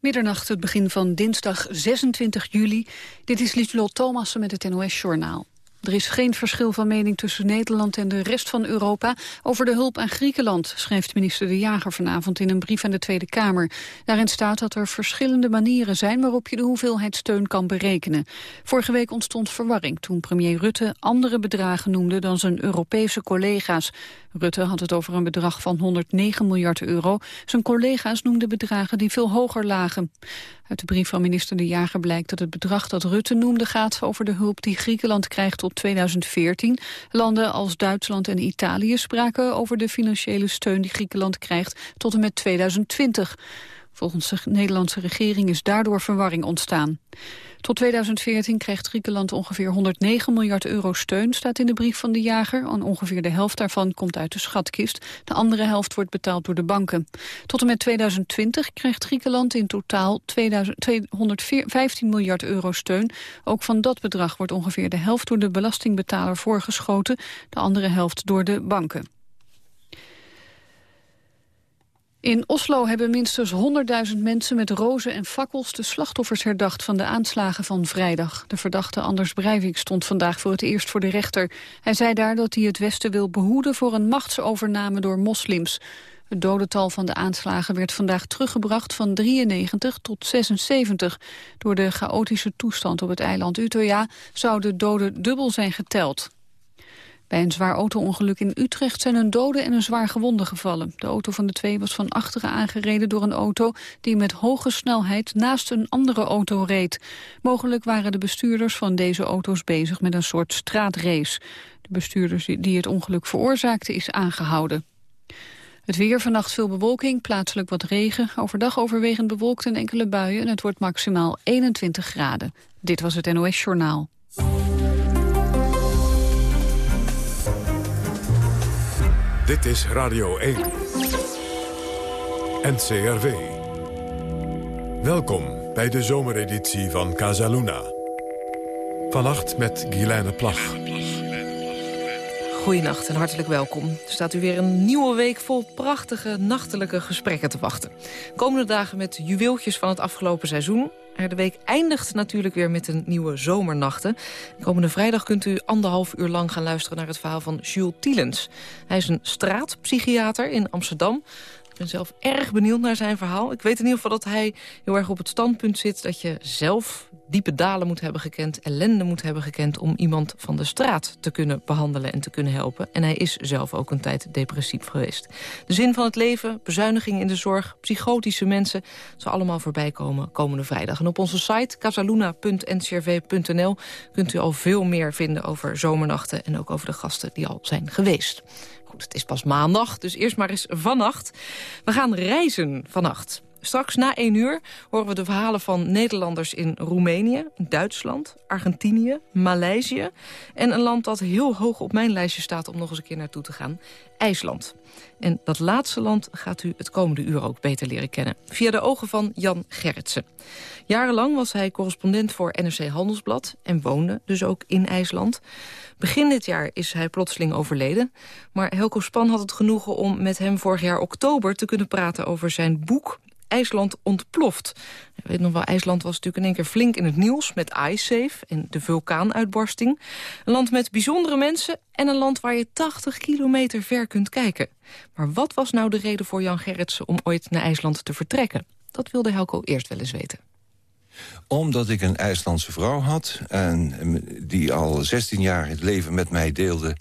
Middernacht, het begin van dinsdag 26 juli. Dit is Lieselot Thomassen met het NOS-journaal. Er is geen verschil van mening tussen Nederland en de rest van Europa over de hulp aan Griekenland, schrijft minister De Jager vanavond in een brief aan de Tweede Kamer. Daarin staat dat er verschillende manieren zijn waarop je de hoeveelheid steun kan berekenen. Vorige week ontstond verwarring toen premier Rutte andere bedragen noemde dan zijn Europese collega's. Rutte had het over een bedrag van 109 miljard euro. Zijn collega's noemden bedragen die veel hoger lagen. Uit de brief van minister De Jager blijkt dat het bedrag dat Rutte noemde gaat over de hulp die Griekenland krijgt tot 2014. Landen als Duitsland en Italië spraken over de financiële steun die Griekenland krijgt tot en met 2020. Volgens de Nederlandse regering is daardoor verwarring ontstaan. Tot 2014 krijgt Griekenland ongeveer 109 miljard euro steun, staat in de brief van de jager. En ongeveer de helft daarvan komt uit de schatkist. De andere helft wordt betaald door de banken. Tot en met 2020 krijgt Griekenland in totaal 215 miljard euro steun. Ook van dat bedrag wordt ongeveer de helft door de belastingbetaler voorgeschoten. De andere helft door de banken. In Oslo hebben minstens 100.000 mensen met rozen en fakkels de slachtoffers herdacht van de aanslagen van vrijdag. De verdachte Anders Breivik stond vandaag voor het eerst voor de rechter. Hij zei daar dat hij het Westen wil behoeden voor een machtsovername door moslims. Het dodental van de aanslagen werd vandaag teruggebracht van 93 tot 76. Door de chaotische toestand op het eiland Utøya zouden doden dubbel zijn geteld. Bij een zwaar auto-ongeluk in Utrecht zijn een dode en een zwaar gewonde gevallen. De auto van de twee was van achteren aangereden door een auto... die met hoge snelheid naast een andere auto reed. Mogelijk waren de bestuurders van deze auto's bezig met een soort straatrace. De bestuurders die het ongeluk veroorzaakte is aangehouden. Het weer, vannacht veel bewolking, plaatselijk wat regen. Overdag overwegend bewolkt en enkele buien. En het wordt maximaal 21 graden. Dit was het NOS Journaal. Dit is Radio 1. NCRV. Welkom bij de zomereditie van Casaluna. Vannacht met Guilaine Plag. Goedenacht en hartelijk welkom. Er staat u weer een nieuwe week vol prachtige nachtelijke gesprekken te wachten. Komende dagen met juweeltjes van het afgelopen seizoen. De week eindigt natuurlijk weer met een nieuwe zomernachten. Komende vrijdag kunt u anderhalf uur lang gaan luisteren naar het verhaal van Jules Tielens. Hij is een straatpsychiater in Amsterdam. Ik ben zelf erg benieuwd naar zijn verhaal. Ik weet in ieder geval dat hij heel erg op het standpunt zit... dat je zelf diepe dalen moet hebben gekend, ellende moet hebben gekend... om iemand van de straat te kunnen behandelen en te kunnen helpen. En hij is zelf ook een tijd depressief geweest. De zin van het leven, bezuinigingen in de zorg, psychotische mensen... zal allemaal voorbij komen komende vrijdag. En op onze site casaluna.ncrv.nl kunt u al veel meer vinden over zomernachten... en ook over de gasten die al zijn geweest. Goed, het is pas maandag, dus eerst maar eens vannacht. We gaan reizen vannacht. Straks na één uur horen we de verhalen van Nederlanders in Roemenië, Duitsland, Argentinië, Maleisië... en een land dat heel hoog op mijn lijstje staat om nog eens een keer naartoe te gaan, IJsland. En dat laatste land gaat u het komende uur ook beter leren kennen. Via de ogen van Jan Gerritsen. Jarenlang was hij correspondent voor NRC Handelsblad en woonde dus ook in IJsland. Begin dit jaar is hij plotseling overleden. Maar Helco Span had het genoegen om met hem vorig jaar oktober te kunnen praten over zijn boek IJsland ontploft. Je weet nog wel, IJsland was natuurlijk in één keer flink in het nieuws... met IceSafe en de vulkaanuitbarsting. Een land met bijzondere mensen en een land waar je 80 kilometer ver kunt kijken. Maar wat was nou de reden voor Jan Gerritsen om ooit naar IJsland te vertrekken? Dat wilde Helco eerst wel eens weten omdat ik een IJslandse vrouw had... en die al 16 jaar het leven met mij deelde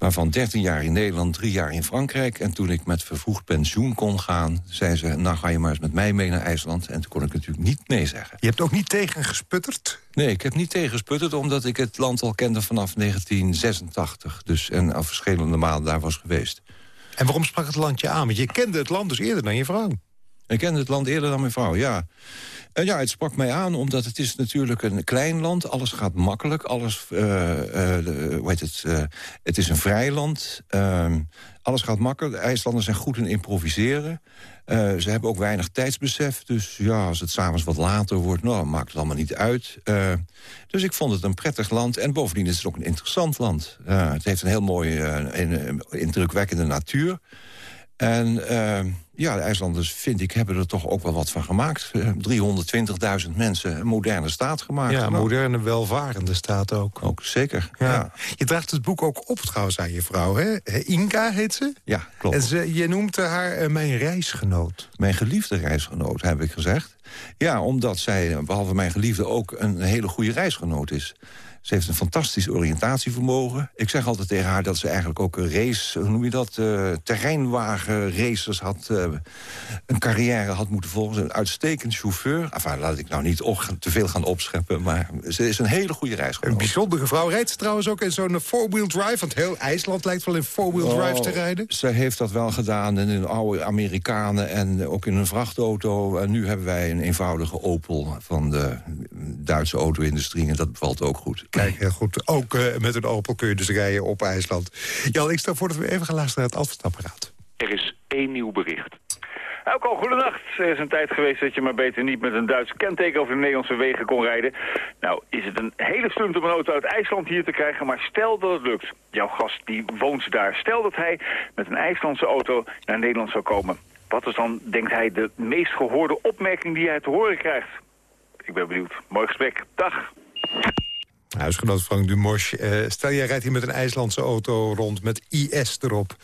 waarvan 13 jaar in Nederland, 3 jaar in Frankrijk. En toen ik met vervroegd pensioen kon gaan... zei ze, nou ga je maar eens met mij mee naar IJsland. En toen kon ik natuurlijk niet nee zeggen. Je hebt ook niet tegengesputterd? Nee, ik heb niet tegengesputterd... omdat ik het land al kende vanaf 1986. Dus, en al verschillende maanden daar was geweest. En waarom sprak het land je aan? Want je kende het land dus eerder dan je vrouw. Ik kende het land eerder dan mijn vrouw, ja. En ja, het sprak mij aan, omdat het is natuurlijk een klein land. Alles gaat makkelijk. Alles, uh, hoe heet het, het is een vrij land. Ehm, alles gaat makkelijk. De IJslanders zijn goed in improviseren. ze hebben ook weinig tijdsbesef. Dus ja, als het s'avonds wat later wordt, nou, maakt het allemaal niet uit. dus ik vond het een prettig land. En bovendien is het ook een interessant land. het heeft een heel mooie, indrukwekkende natuur. En ja, de IJslanders, vind ik, hebben er toch ook wel wat van gemaakt. Uh, 320.000 mensen, een moderne staat gemaakt. Ja, een moderne, welvarende staat ook. Ook, zeker. Ja. Je draagt het boek ook op trouwens aan je vrouw, hè? Inka heet ze? Ja, klopt. En ze, je noemt haar mijn reisgenoot. Mijn geliefde reisgenoot, heb ik gezegd. Ja, omdat zij, behalve mijn geliefde, ook een hele goede reisgenoot is. Ze heeft een fantastisch oriëntatievermogen. Ik zeg altijd tegen haar dat ze eigenlijk ook een race, hoe noem je dat, uh, terreinwagen racers had, uh, een carrière had moeten volgen. Een uitstekend chauffeur. Enfin, laat ik nou niet te veel gaan opscheppen, maar ze is een hele goede reisgenoot. Een bijzondere vrouw. Rijdt ze trouwens ook in zo'n four-wheel drive? Want heel IJsland lijkt wel in four-wheel drive oh, te rijden. Ze heeft dat wel gedaan in een oude Amerikanen en ook in een vrachtauto. En nu hebben wij een eenvoudige Opel van de Duitse auto-industrie en dat bevalt ook goed. Kijk, heel goed. Ook uh, met een Opel kun je dus rijden op IJsland. Jan, ik stel voor dat we even gaan luisteren naar het advertapparaat. Er is één nieuw bericht. Elko, goedenacht. Er is een tijd geweest dat je maar beter niet met een Duits kenteken over de Nederlandse wegen kon rijden. Nou, is het een hele stunt om een auto uit IJsland hier te krijgen, maar stel dat het lukt. Jouw gast die woont daar. Stel dat hij met een IJslandse auto naar Nederland zou komen. Wat is dan, denkt hij, de meest gehoorde opmerking die hij te horen krijgt? Ik ben benieuwd. Mooi gesprek. Dag. Huisgenoot Frank Dumosch, uh, stel jij rijdt hier met een IJslandse auto rond met IS erop.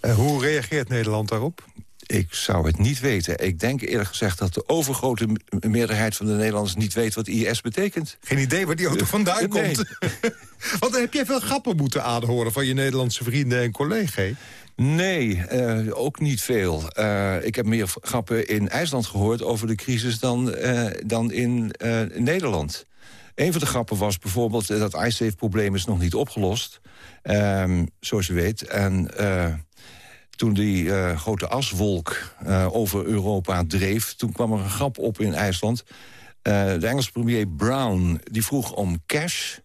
Uh, hoe reageert Nederland daarop? Ik zou het niet weten. Ik denk eerlijk gezegd dat de overgrote meerderheid van de Nederlanders niet weet wat IS betekent. Geen idee waar die auto vandaan komt. Want heb jij veel grappen moeten aanhoren van je Nederlandse vrienden en collega's? Nee, uh, ook niet veel. Uh, ik heb meer grappen in IJsland gehoord over de crisis dan, uh, dan in Nederland. Een van de grappen was bijvoorbeeld dat iSafe-probleem is nog niet opgelost. Um, zoals je weet. En uh, toen die uh, grote aswolk uh, over Europa dreef... toen kwam er een grap op in IJsland. de Engelse premier Brown die vroeg om cash...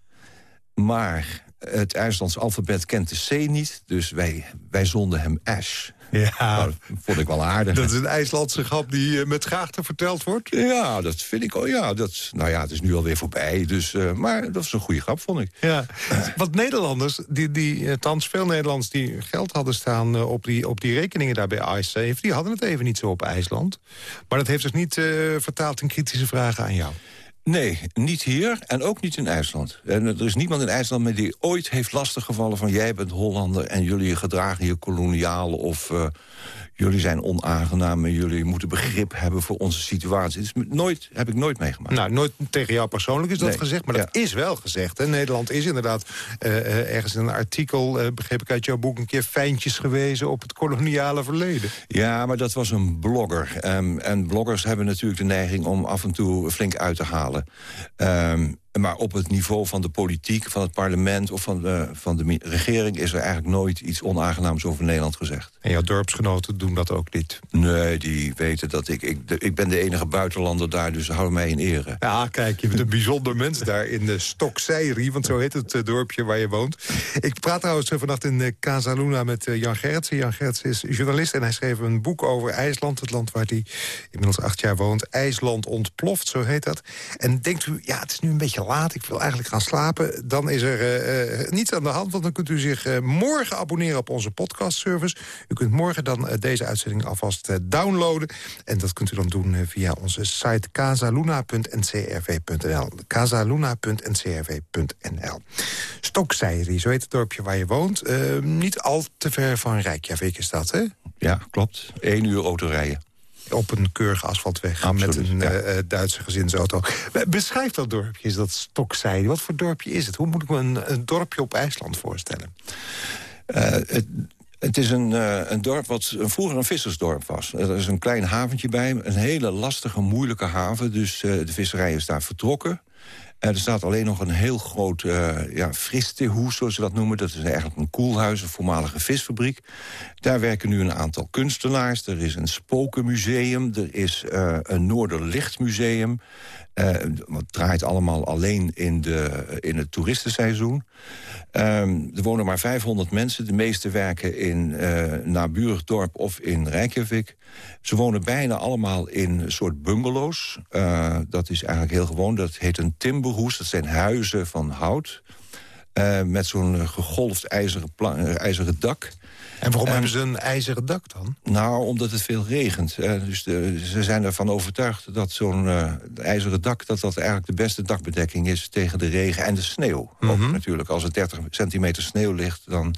maar het IJslands alfabet kent de C niet, dus wij, wij zonden hem Ash. Ja, nou, dat vond ik wel aardig. Dat is een IJslandse grap die uh, met schaagte verteld wordt? Ja, dat vind ik. Oh ja, dat, nou ja, het is nu alweer voorbij. Dus, uh, maar dat is een goede grap, vond ik. Ja. Wat Nederlanders, die, die, uh, thans veel Nederlanders die geld hadden staan op, die, op die rekeningen daar bij IceSafe... die hadden het even niet zo op IJsland. Maar dat heeft zich niet vertaald in kritische vragen aan jou. Nee, niet hier en ook niet in IJsland. En er is niemand in IJsland met die ooit heeft lastiggevallen van... jij bent Hollander en jullie gedragen je koloniaal... of uh, jullie zijn onaangenaam en jullie moeten begrip hebben voor onze situatie. Dat is nooit, heb ik nooit meegemaakt. Nou, nooit tegen jou persoonlijk is dat gezegd, maar dat is wel gezegd. Hè? Nederland is inderdaad uh, ergens in een artikel, uh, begreep ik uit jouw boek... een keer fijntjes gewezen op het koloniale verleden. Ja, maar dat was een blogger. Um, en bloggers hebben natuurlijk de neiging om af en toe flink uit te halen. Um, maar op het niveau van de politiek, van het parlement... of van de, van de regering is er eigenlijk nooit iets onaangenaams over Nederland gezegd. En jouw dorpsgenoten doen dat ook niet? Nee, die weten dat ik... Ik, ik ben de enige buitenlander daar, dus hou mij in ere. Ja, kijk, je bent een bijzonder mens daar in de Stokseiri... want zo heet het uh, dorpje waar je woont. Ik praat trouwens vannacht in uh, Casaluna met uh, Jan Gertsen. Jan Gertsen is journalist en hij schreef een boek over IJsland... het land waar hij inmiddels acht jaar woont. IJsland ontploft, zo heet dat. En denkt u, ja, het is nu een beetje laat, ik wil eigenlijk gaan slapen... dan is er uh, niets aan de hand, want dan kunt u zich uh, morgen abonneren op onze podcastservice. U kunt morgen dan deze uitzending alvast downloaden. En dat kunt u dan doen via onze site casaluna.ncrv.nl. casaluna.ncrv.nl. Stokseiri, zo heet het dorpje waar je woont. niet al te ver van Rijkjavik is dat, hè? Ja, klopt. Eén uur autorijden op een keurige asfaltweg met een ja. uh, Duitse gezinsauto. Beschrijf dat dorpje, is dat Stokzijde. Wat voor dorpje is het? Hoe moet ik me een, een dorpje op IJsland voorstellen? Uh, het, het is een, uh, een dorp wat vroeger een vissersdorp was. Er is een klein haventje bij, een hele lastige, moeilijke haven. Dus de visserij is daar vertrokken. Er staat alleen nog een heel groot uh, ja, fristehoes, zoals ze dat noemen. Dat is eigenlijk een koelhuis, een voormalige visfabriek. Daar werken nu een aantal kunstenaars. Er is een spokenmuseum, er is uh, een Noorderlichtmuseum. Uh, het draait allemaal alleen in, de, in het toeristenseizoen. Um, er wonen maar 500 mensen. De meeste werken in uh, naburig dorp of in Reykjavik. Ze wonen bijna allemaal in een soort bungalows. Uh, dat is eigenlijk heel gewoon. Dat heet een timberhoes. Dat zijn huizen van hout. met zo'n gegolfd ijzeren, ijzeren dak. En waarom hebben ze een ijzeren dak dan? Nou, omdat het veel regent. dus de, ze zijn ervan overtuigd dat zo'n ijzeren dak... dat dat eigenlijk de beste dakbedekking is tegen de regen en de sneeuw. Ook mhm. natuurlijk, als er 30 centimeter sneeuw ligt... dan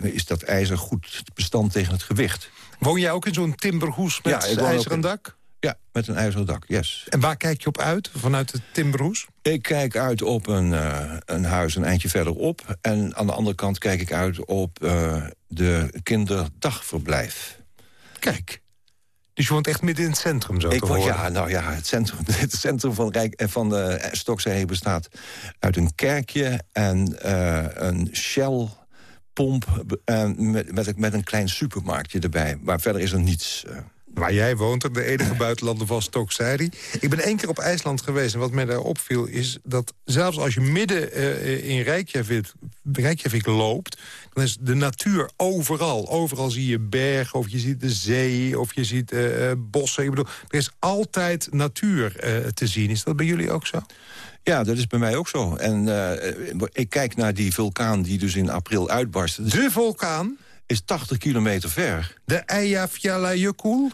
is dat ijzer goed bestand tegen het gewicht. Woon jij ook in zo'n timberhoes met ja, ijzeren dak? Ja, met een ijzeren dak, yes. En waar kijk je op uit, vanuit het timberhoes? Ik kijk uit op een, uh, een huis een eindje verderop. En aan de andere kant kijk ik uit op uh, de kinderdagverblijf. Kijk. Dus je woont echt midden in het centrum, zo ik te. Ja, nou ja, het centrum, het centrum van, Rijk, eh, van de Stokzee bestaat uit een kerkje... en uh, een Shell pomp met, met, met, een klein supermarktje erbij. Maar verder is er niets. Maar jij woont er, de enige buitenlander van Stokseiri. Ik ben één keer op IJsland geweest en wat mij daar opviel... is dat zelfs als je midden uh, in Reykjavik, Reykjavik loopt... dan is de natuur overal. Overal zie je bergen, of je ziet de zee, of je ziet bossen. Ik bedoel, er is altijd natuur te zien. Is dat bij jullie ook zo? Ja, dat is bij mij ook zo. En ik kijk naar die vulkaan die dus in april uitbarstte. De vulkaan? Is 80 kilometer ver. De Eyjafjallajökull?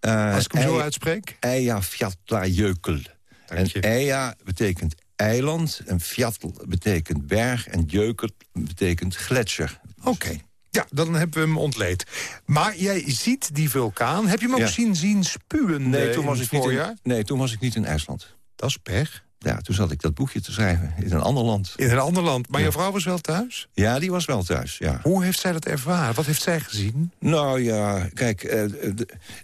Uh, Als ik hem zo uitspreek? Eyjafjallajökull. En Eya betekent eiland, en fjatl betekent berg... en jökull betekent gletsjer. Oké. Ja, dan hebben we hem ontleed. Maar jij ziet die vulkaan. Heb je hem ook zien, zien spuwen nee, toen was ik niet in, nee, toen was ik niet in IJsland. Dat is pech ja, toen zat ik dat boekje te schrijven in een ander land. In een ander land. Maar je vrouw was wel thuis? Ja, die was wel thuis, ja. Hoe heeft zij dat ervaren? Wat heeft zij gezien? Nou ja, kijk, eh,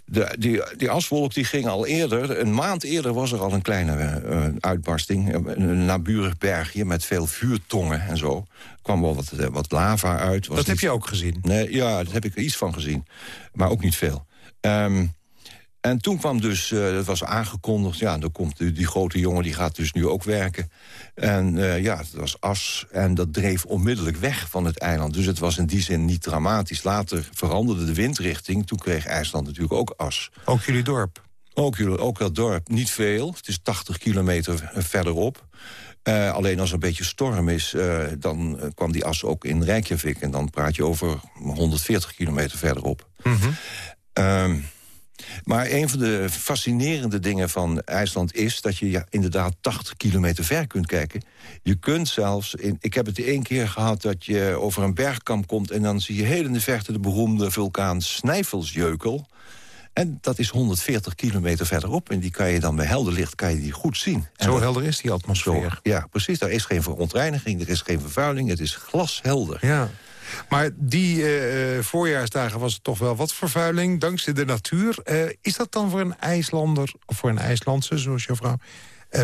de, die, die aswolk die ging al eerder. Een maand eerder was er al een kleine uh, uitbarsting. Een naburig bergje met veel vuurtongen en zo. Er kwam wel wat, wat lava uit. dat heb je ook gezien? Nee, ja, daar heb ik iets van gezien. Maar ook niet veel. Um, en toen kwam dus, uh, dat was aangekondigd... ja, dan komt die, die, grote jongen, die gaat dus nu ook werken. En uh, ja, het was as en dat dreef onmiddellijk weg van het eiland. Dus het was in die zin niet dramatisch. Later veranderde de windrichting. Toen kreeg IJsland natuurlijk ook as. Ook jullie dorp? Ook, jullie, ook dat dorp. Niet veel. Het is 80 kilometer verderop. Uh, alleen als er een beetje storm is, uh, dan kwam die as ook in Reykjavik. En dan praat je over 140 kilometer verderop. Mm -hmm. Maar een van de fascinerende dingen van IJsland is... dat je ja, inderdaad 80 kilometer ver kunt kijken. Je kunt zelfs... In, ik heb het één keer gehad dat je over een bergkamp komt... en dan zie je heel in de verte de beroemde vulkaan Snijfelsjeukel... En dat is 140 kilometer verderop. En die kan je dan bij helder licht kan je die goed zien. Zo helder is die atmosfeer. ja, precies. Daar is geen verontreiniging, er is geen vervuiling. Het is glashelder. Ja. Maar die uh, voorjaarsdagen was het toch wel wat vervuiling, dankzij de natuur. Uh, is dat dan voor een IJslander, of voor een IJslandse, zoals jouw vrouw,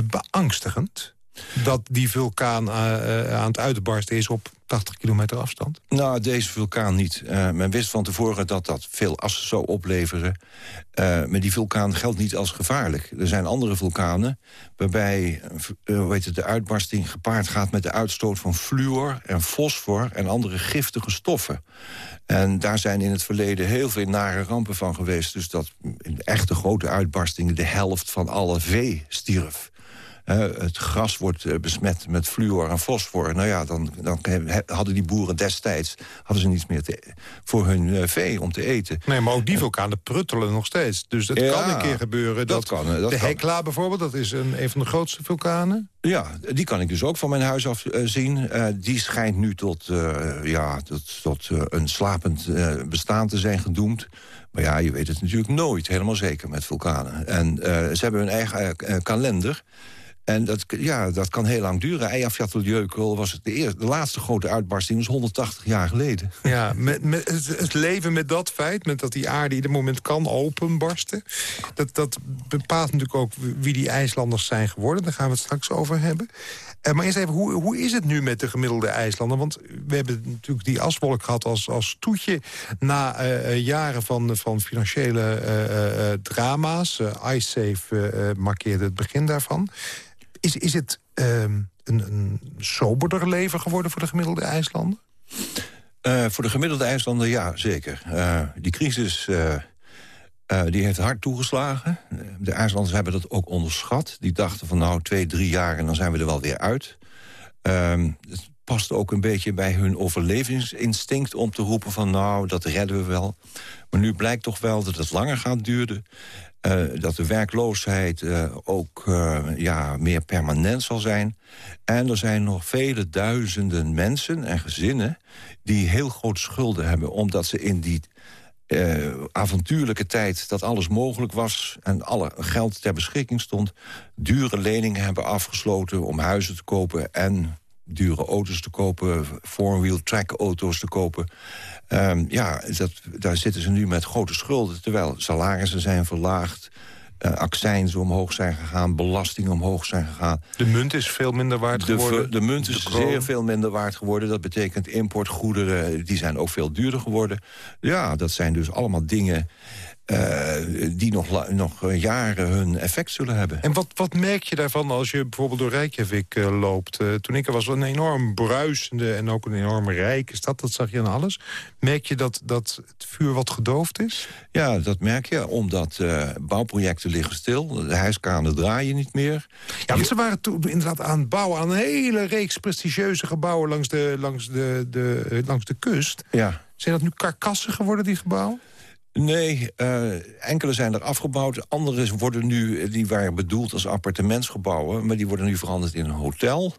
beangstigend? Dat die vulkaan aan het uitbarsten is op 80 kilometer afstand? Nou, deze vulkaan niet. Uh, men wist van tevoren dat dat veel as zou opleveren. Maar die vulkaan geldt niet als gevaarlijk. Er zijn andere vulkanen waarbij uh, heet het, de uitbarsting gepaard gaat... met de uitstoot van fluor en fosfor en andere giftige stoffen. En daar zijn in het verleden heel veel nare rampen van geweest. Dus dat in echte grote uitbarstingen de helft van alle vee stierf het gras wordt eh, besmet met fluor en fosfor. Nou ja, dan, dan hadden die boeren destijds hadden ze niets meer te, voor hun eh, vee om te eten. Nee, maar ook die vulkanen pruttelen nog steeds. Dus het kan een keer gebeuren. Dat, dat kan, dat de Hekla bijvoorbeeld, dat is een, een van de grootste vulkanen. Ja, die kan ik dus ook van mijn huis af zien. Uh, die schijnt nu tot, uh, ja, tot, tot een slapend bestaan te zijn gedoemd. Maar ja, je weet het natuurlijk nooit, helemaal zeker met vulkanen. En ze hebben hun eigen kalender. En dat, ja, dat kan heel lang duren. Eyjafjallajökull was het de, eerste, de laatste grote uitbarsting, was 180 jaar geleden. Ja, met, met het, leven met dat feit, met dat die aarde ieder moment kan openbarsten... dat, dat bepaalt natuurlijk ook wie die IJslanders zijn geworden. Daar gaan we het straks over hebben. Uh, maar eerst even, hoe, hoe is het nu met de gemiddelde IJslander? Want we hebben natuurlijk die aswolk gehad als, als toetje... na uh, jaren van, van financiële uh, drama's. IceSafe markeerde het begin daarvan. Is, is het ehm, een, een soberder leven geworden voor de gemiddelde IJslander? Uh, voor de gemiddelde IJslander, ja, zeker. Uh, die crisis uh, die heeft hard toegeslagen. De IJslanders hebben dat ook onderschat. Die dachten van nou, twee, drie jaar en dan zijn we er wel weer uit. Ehm, past ook een beetje bij hun overlevingsinstinct om te roepen van nou, dat redden we wel. Maar nu blijkt toch wel dat het langer gaat duren. Uh, dat de werkloosheid uh, ook uh, ja, meer permanent zal zijn. En er zijn nog vele duizenden mensen en gezinnen... die heel grote schulden hebben... omdat ze in die avontuurlijke tijd dat alles mogelijk was... en alle geld ter beschikking stond... dure leningen hebben afgesloten om huizen te kopen... en dure auto's te kopen, four-wheel track auto's te kopen. Um, ja, dat, daar zitten ze nu met grote schulden, terwijl salarissen zijn verlaagd... Uh, accijns omhoog zijn gegaan, belastingen omhoog zijn gegaan. De munt is veel minder waard geworden? De, de munt is zeer veel minder waard geworden. Dat betekent importgoederen, die zijn ook veel duurder geworden. Ja, dat zijn dus allemaal dingen uh, die nog, nog jaren hun effect zullen hebben. En wat, wat merk je daarvan als je bijvoorbeeld door Reykjavik uh, loopt? Uh, toen ik er was, een enorm bruisende en ook een enorm rijke stad. Dat zag je aan alles. Merk je dat, dat het vuur wat gedoofd is? Ja, dat merk je, omdat bouwprojecten liggen stil. De hijskanen draaien niet meer. Ja, want ze waren toen inderdaad aan het bouwen... aan een hele reeks prestigieuze gebouwen langs de, langs de, de, langs de kust. Ja. Zijn dat nu karkassen geworden, die gebouwen? Nee, uh, enkele zijn er afgebouwd. Andere worden nu, die waren bedoeld als appartementsgebouwen... maar die worden nu veranderd in een hotel.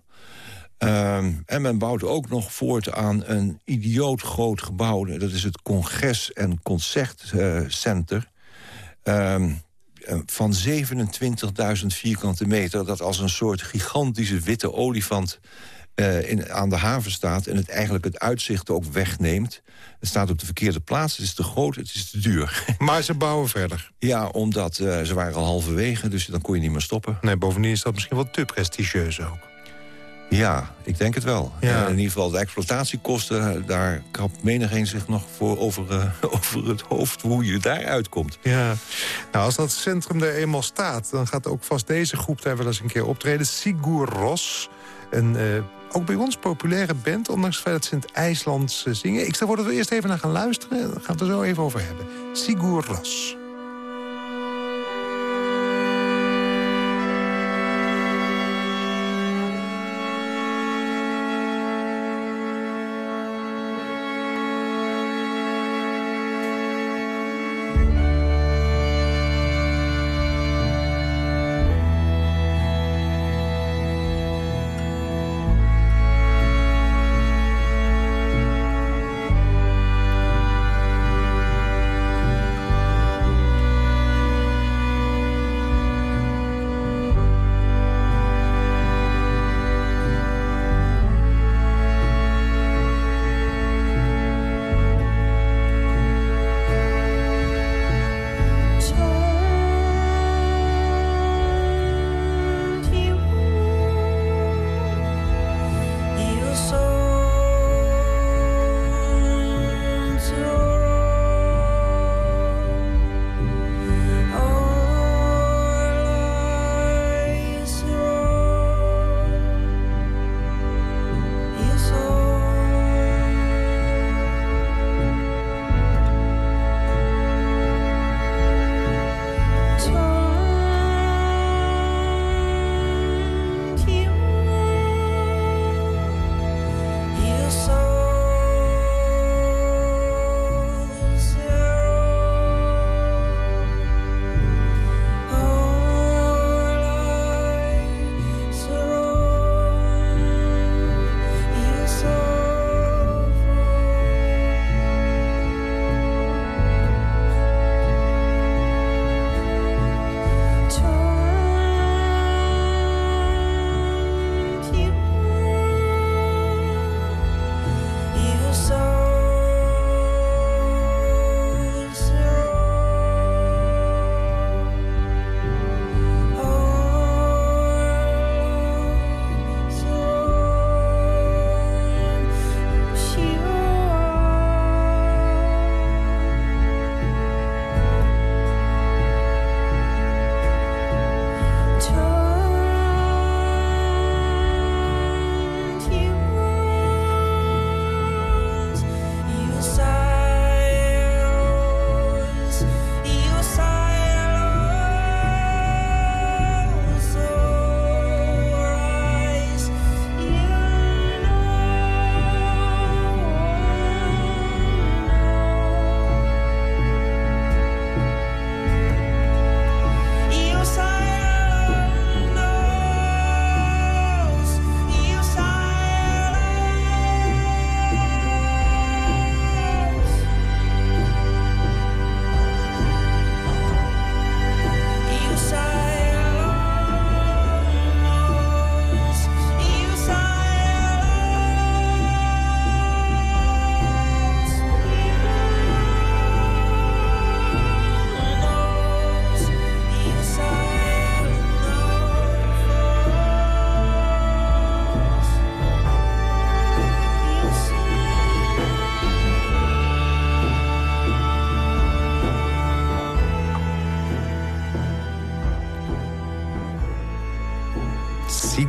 Uh, en men bouwt ook nog voort aan een idioot groot gebouw. Dat is het Congres- en Concertcenter. Uh, van 27.000 vierkante meter... dat als een soort gigantische witte olifant in, aan de haven staat... en het eigenlijk het uitzicht ook wegneemt. Het staat op de verkeerde plaats, het is te groot, het is te duur. Maar ze bouwen verder? Ja, omdat uh, ze waren al halverwege, dus dan kon je niet meer stoppen. Nee, bovendien is dat misschien wel te prestigieus ook. Ja, ik denk het wel. Ja. in ieder geval de exploitatiekosten, daar krapt menigeen zich nog voor over, uh, over het hoofd hoe je daar uitkomt. Ja, nou als dat centrum er eenmaal staat, dan gaat ook vast deze groep daar wel eens een keer optreden. Sigur Ros, een uh, ook bij ons populaire band, ondanks het feit dat ze in het IJslands eh, zingen. Ik stel voor dat we eerst even naar gaan luisteren. Daar gaan we er zo even over hebben. Sigur Ros.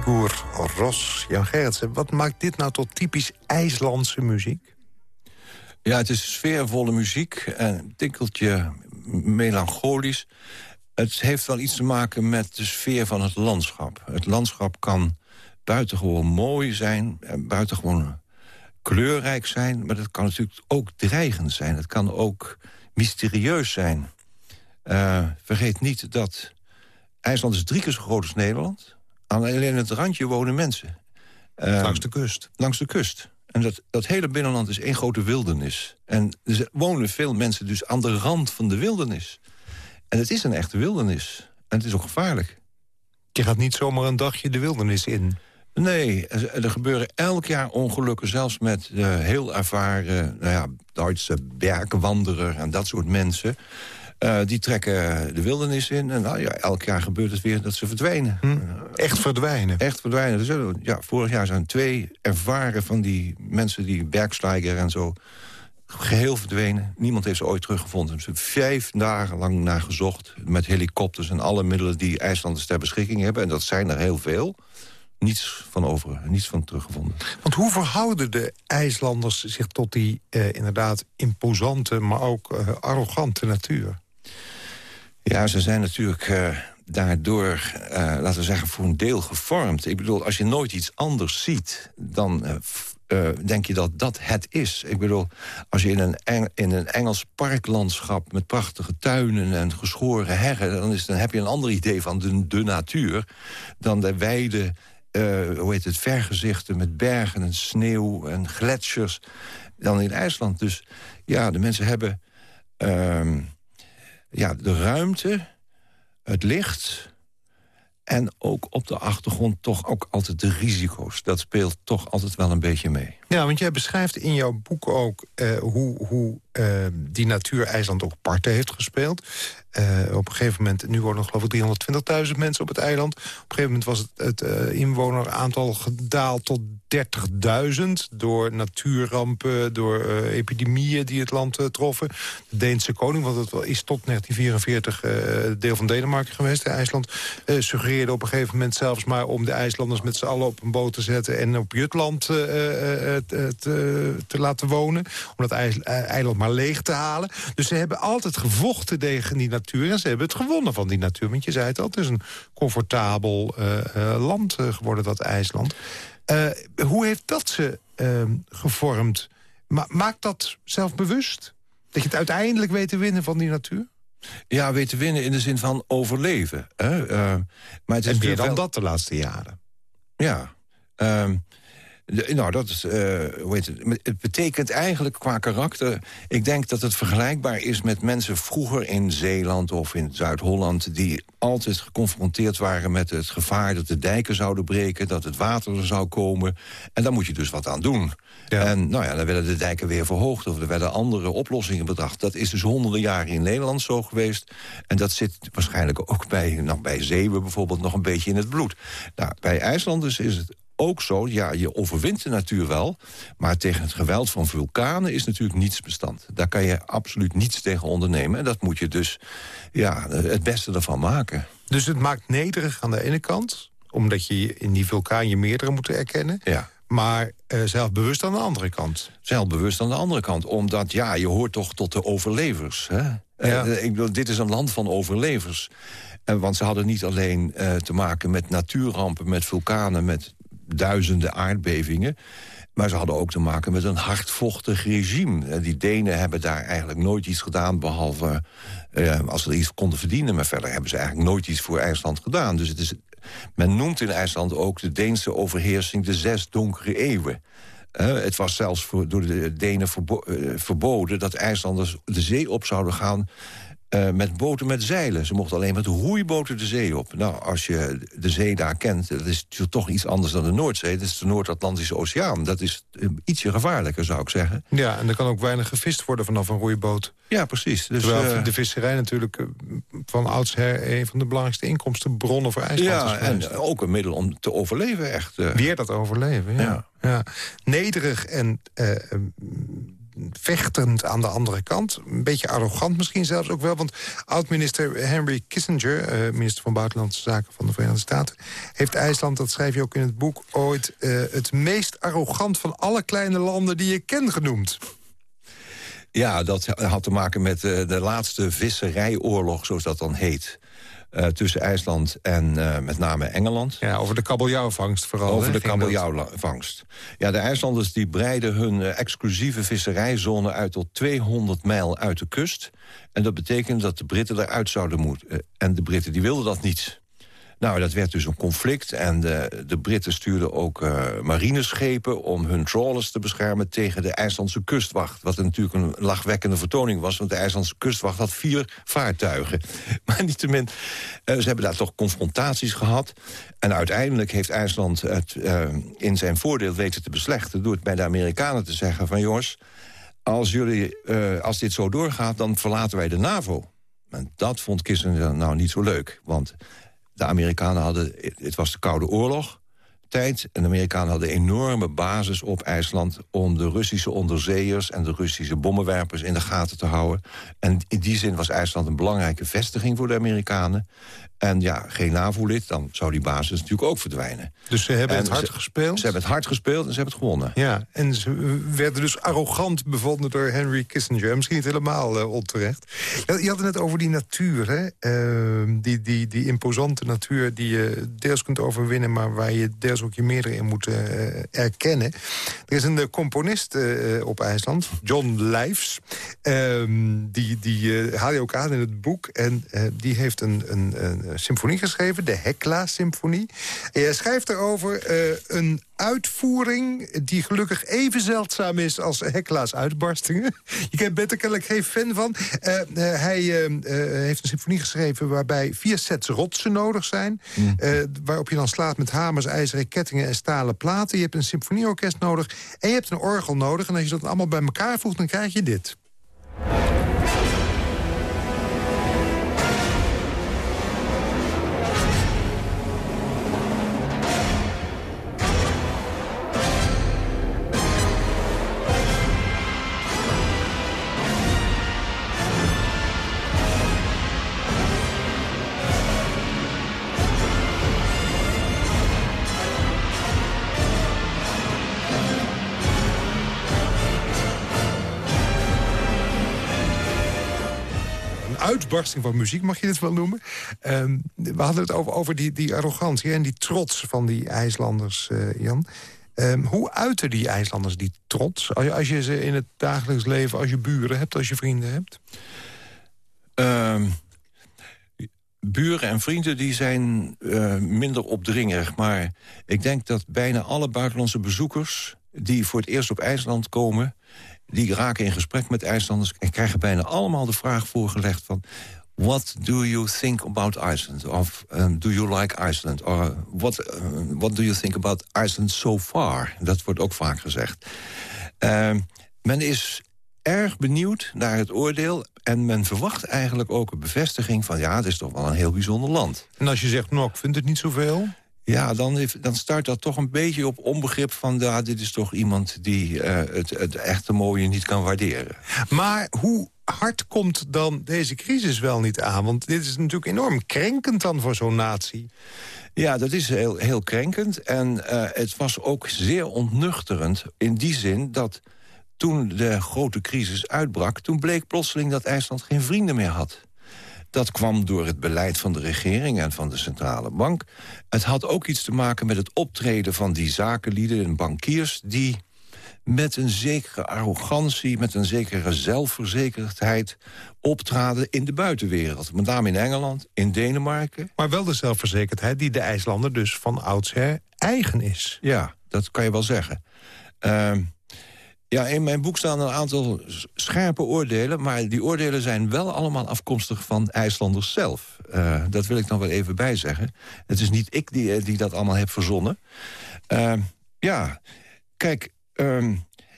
Sigur Ros, Jan Gerritsen. Wat maakt dit nou tot typisch IJslandse muziek? Ja, het is sfeervolle muziek. Een tikkeltje melancholisch. Het heeft wel iets te maken met de sfeer van het landschap. Het landschap kan buitengewoon mooi zijn, buitengewoon kleurrijk zijn... maar het kan natuurlijk ook dreigend zijn. Het kan ook mysterieus zijn. Uh, vergeet niet dat IJsland is drie keer zo groot als Nederland. Alleen het randje wonen mensen. Uh, langs de kust? Langs de kust. En dat, dat hele binnenland is één grote wildernis. En er wonen veel mensen dus aan de rand van de wildernis. En het is een echte wildernis. En het is ook gevaarlijk. Je gaat niet zomaar een dagje de wildernis in. Nee, er gebeuren elk jaar ongelukken. Zelfs met uh, heel ervaren nou ja, Duitse bergwanderer en dat soort mensen. Uh, die trekken de wildernis in. En nou ja, elk jaar gebeurt het weer dat ze verdwijnen. Hm? Echt verdwijnen? Echt verdwijnen. Dus, ja, vorig jaar zijn twee ervaren van die mensen... die Bergsteiger en zo geheel verdwenen. Niemand heeft ze ooit teruggevonden. Ze hebben vijf dagen lang naar gezocht... met helikopters en alle middelen die IJslanders ter beschikking hebben. En dat zijn er heel veel. Niets van over, niets van teruggevonden. Want hoe verhouden de IJslanders zich tot die eh, inderdaad imposante... maar ook eh, arrogante natuur? Ja, ze zijn natuurlijk uh, daardoor, uh, laten we zeggen, voor een deel gevormd. Ik bedoel, als je nooit iets anders ziet, dan uh, denk je dat dat het is. Ik bedoel, als je in een, in een Engels parklandschap... met prachtige tuinen en geschoren heggen... dan, is, dan heb je een ander idee van de, de natuur... dan de wijde, hoe heet het, vergezichten met bergen en sneeuw en gletsjers... dan in IJsland. Dus ja, de mensen hebben... Ja, de ruimte, het licht... En ook op de achtergrond toch ook altijd de risico's. Dat speelt toch altijd wel een beetje mee. Ja, want jij beschrijft in jouw boek ook uh, hoe, hoe uh, die natuur IJsland ook parten heeft gespeeld. Uh, op een gegeven moment, nu wonen geloof ik 320.000 mensen op het eiland. Op een gegeven moment was het, het inwoneraantal gedaald tot 30.000... door natuurrampen, door epidemieën die het land troffen. De Deense koning, want het is tot 1944 deel van Denemarken geweest, IJsland... suggereerde op een gegeven moment zelfs maar om de IJslanders met z'n allen op een boot te zetten... en op Jutland te, te, te, laten wonen. Om dat eiland maar leeg te halen. Dus ze hebben altijd gevochten tegen die natuur. En ze hebben het gewonnen van die natuur. Want je zei het al, het is een comfortabel uh, uh, land geworden, dat IJsland. Hoe heeft dat ze ehm, gevormd? Ma maakt dat zelfbewust? Dat je het uiteindelijk weet te winnen van die natuur? Ja, weet te winnen in de zin van overleven. Hè? maar het is en meer dan dat de laatste jaren. Ja. Nou, dat is, uh, hoe heet het? Het betekent eigenlijk qua karakter... ik denk dat het vergelijkbaar is met mensen vroeger in Zeeland of in Zuid-Holland... die altijd geconfronteerd waren met het gevaar dat de dijken zouden breken... dat het water er zou komen. En daar moet je dus wat aan doen. En nou ja, dan werden de dijken weer verhoogd... of er werden andere oplossingen bedacht. Dat is dus honderden jaren in Nederland zo geweest. En dat zit waarschijnlijk ook bij, nou, bij Zeeuwen bijvoorbeeld... nog een beetje in het bloed. Nou, bij IJslanders is het ook zo, ja, je overwint de natuur wel... maar tegen het geweld van vulkanen is natuurlijk niets bestand. Daar kan je absoluut niets tegen ondernemen. En dat moet je dus ja, het beste ervan maken. Dus het maakt nederig aan de ene kant... omdat je in die vulkaan je meerdere moet erkennen... Ja. Maar uh, zelfbewust aan de andere kant. Zelfbewust aan de andere kant. Omdat, ja, je hoort toch tot de overlevers. Hè? Ja. Uh, ik bedoel, dit is een land van overlevers. Uh, want ze hadden niet alleen te maken met natuurrampen... met vulkanen, met duizenden aardbevingen. Maar ze hadden ook te maken met een hardvochtig regime. Die Denen hebben daar eigenlijk nooit iets gedaan... behalve eh, als ze er iets konden verdienen. Maar verder hebben ze eigenlijk nooit iets voor IJsland gedaan. Dus het is, men noemt in IJsland ook de Deense overheersing... de zes donkere eeuwen. Uh, het was zelfs door de Denen uh, verboden... dat IJslanders de zee op zouden gaan uh, met boten met zeilen. Ze mochten alleen met roeiboten de zee op. Nou, als je de zee daar kent, dat is toch iets anders dan de Noordzee. Dat is de Noord-Atlantische Oceaan. Dat is uh, ietsje gevaarlijker, zou ik zeggen. Ja, en er kan ook weinig gevist worden vanaf een roeiboot. Ja, precies. Dus, Terwijl uh, de visserij natuurlijk van oudsher... een van de belangrijkste inkomstenbronnen voor IJsland Ja, en ook een middel om te overleven, echt. Weer dat overleven, ja. ja. ja. Nederig en vechtend aan de andere kant. Een beetje arrogant misschien zelfs ook wel. Want oud-minister Henry Kissinger, uh, minister van Buitenlandse Zaken van de Verenigde Staten... heeft IJsland, dat schrijf je ook in het boek, ooit uh, het meest arrogant van alle kleine landen die je ken genoemd. Ja, dat had te maken met uh, de laatste visserijoorlog, zoals dat dan heet. Uh, tussen IJsland en uh, met name Engeland. Ja, over de kabeljauwvangst vooral. Over de kabeljauwvangst. Ja, de IJslanders die breiden hun uh, exclusieve visserijzone uit tot 200 mijl uit de kust. En dat betekent dat de Britten eruit zouden moeten. en de Britten die wilden dat niet. Nou, dat werd dus een conflict. En de, de Britten stuurden ook uh, marineschepen... om hun trawlers te beschermen tegen de IJslandse kustwacht. Wat natuurlijk een lachwekkende vertoning was... want de IJslandse kustwacht had vier vaartuigen. Maar niettemin, uh, ze hebben daar toch confrontaties gehad. En uiteindelijk heeft IJsland het uh, in zijn voordeel weten te beslechten... door het bij de Amerikanen te zeggen van... jongens, als, jullie, als dit zo doorgaat, dan verlaten wij de NAVO. En dat vond Kissinger nou niet zo leuk, want de Amerikanen hadden, het was de Koude Oorlog tijd. En de Amerikanen hadden een enorme basis op IJsland... om de Russische onderzeeërs en de Russische bommenwerpers in de gaten te houden. En in die zin was IJsland een belangrijke vestiging voor de Amerikanen. En ja, geen NAVO-lid, dan zou die basis natuurlijk ook verdwijnen. Dus ze hebben het hard gespeeld? Ze hebben het hard gespeeld en ze hebben het gewonnen. Ja, en ze werden dus arrogant bevonden door Henry Kissinger. Misschien niet helemaal uh, onterecht. Je had het net over die natuur, hè? Uh, die, die, die imposante natuur die je deels kunt overwinnen... maar waar je deels ook je meerdere in moet uh, erkennen. Er is een componist op IJsland, John Lijfs. Ehm, die die haal je ook aan in het boek. En die heeft een, een, een symfonie geschreven, de Hekla-symfonie. En jij schrijft erover een uitvoering die gelukkig even zeldzaam is als Hekla's uitbarstingen. Je er kennelijk geen fan van. Uh, uh, hij heeft een symfonie geschreven waarbij vier sets rotsen nodig zijn. Mm. waarop je dan slaat met hamers, ijzeren kettingen en stalen platen. Je hebt een symfonieorkest nodig en je hebt een orgel nodig. En als je dat allemaal bij elkaar voegt, dan krijg je dit. Uitbarsting van muziek, mag je dit wel noemen. Um, we hadden het over, die, die arrogantie en die trots van die IJslanders, uh, Jan. Um, hoe uiten die IJslanders die trots? Als je, als je ze in het dagelijks leven, als je buren hebt, als je vrienden hebt? Um, buren en vrienden die zijn uh, minder opdringerig. Maar ik denk dat bijna alle buitenlandse bezoekers... die voor het eerst op IJsland komen die raken in gesprek met IJslanders... en krijgen bijna allemaal de vraag voorgelegd van... What do you think about Iceland? Of um, do you like Iceland? Or what, uh, what do you think about Iceland so far? Dat wordt ook vaak gezegd. Uh, men is erg benieuwd naar het oordeel... en men verwacht eigenlijk ook een bevestiging van... ja, het is toch wel een heel bijzonder land. En als je zegt, nou, ik vind het niet zoveel... Ja, dan, heeft, dan start dat toch een beetje op onbegrip van... Ja, dit is toch iemand die uh, het, het echte mooie niet kan waarderen. Maar hoe hard komt dan deze crisis wel niet aan? Want dit is natuurlijk enorm krenkend dan voor zo'n natie. Ja, dat is heel, heel krenkend. En uh, het was ook zeer ontnuchterend in die zin dat toen de grote crisis uitbrak... toen bleek plotseling dat IJsland geen vrienden meer had. Dat kwam door het beleid van de regering en van de centrale bank. Het had ook iets te maken met het optreden van die zakenlieden en bankiers... die met een zekere arrogantie, met een zekere zelfverzekerdheid... optraden in de buitenwereld. Met name in Engeland, in Denemarken. Maar wel de zelfverzekerdheid die de IJslander dus van oudsher eigen is. Ja, dat kan je wel zeggen. Uh, ja, in mijn boek staan een aantal scherpe oordelen... maar die oordelen zijn wel allemaal afkomstig van IJslanders zelf. Uh, dat wil ik dan wel even bijzeggen. Het is niet ik die, die dat allemaal heb verzonnen. Uh, ja, kijk, uh,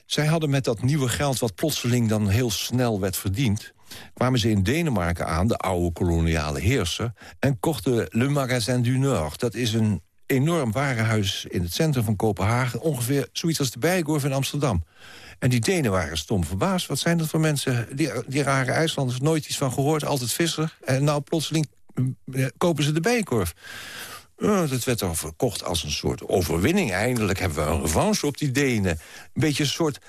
zij hadden met dat nieuwe geld... wat plotseling dan heel snel werd verdiend kwamen ze in Denemarken aan, de oude koloniale heerser... en kochten Le Magasin du Nord. Dat is een enorm warenhuis in het centrum van Kopenhagen. Ongeveer zoiets als de Bijgorf in Amsterdam. En die Denen waren stom verbaasd. Wat zijn dat voor mensen? Die, die rare IJslanders, nooit iets van gehoord, altijd visser. En nou plotseling eh, kopen ze de bijenkorf. Uh, dat werd al verkocht als een soort overwinning. Eindelijk hebben we een revanche op die Denen. Een beetje een soort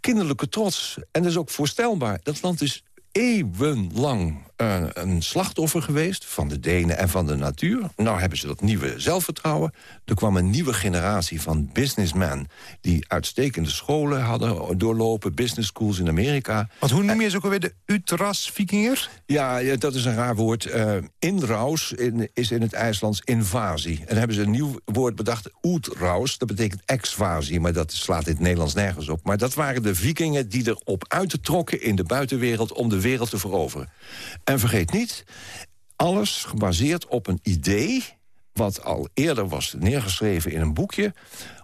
kinderlijke trots. En dat is ook voorstelbaar. Dat land is eeuwenlang uh, een slachtoffer geweest van de Denen en van de natuur. Nou hebben ze dat nieuwe zelfvertrouwen. Er kwam een nieuwe generatie van businessmen... die uitstekende scholen hadden doorlopen, business schools in Amerika. Want hoe noem je ze ook alweer, de Utras-vikingers? Ja, dat is een raar woord. Uh, inraus in, is in het IJslands invasie. En dan hebben ze een nieuw woord bedacht, oetraus. Dat betekent exvasie, maar dat slaat in het Nederlands nergens op. Maar dat waren de vikingen die erop uittrokken in de buitenwereld... om de wereld te veroveren. En vergeet niet, alles gebaseerd op een idee... wat al eerder was neergeschreven in een boekje...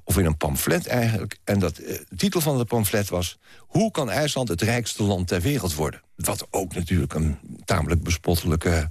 of in een pamflet eigenlijk. En dat, eh, titel van het pamflet was... Hoe kan IJsland het rijkste land ter wereld worden? Wat ook natuurlijk een tamelijk bespottelijke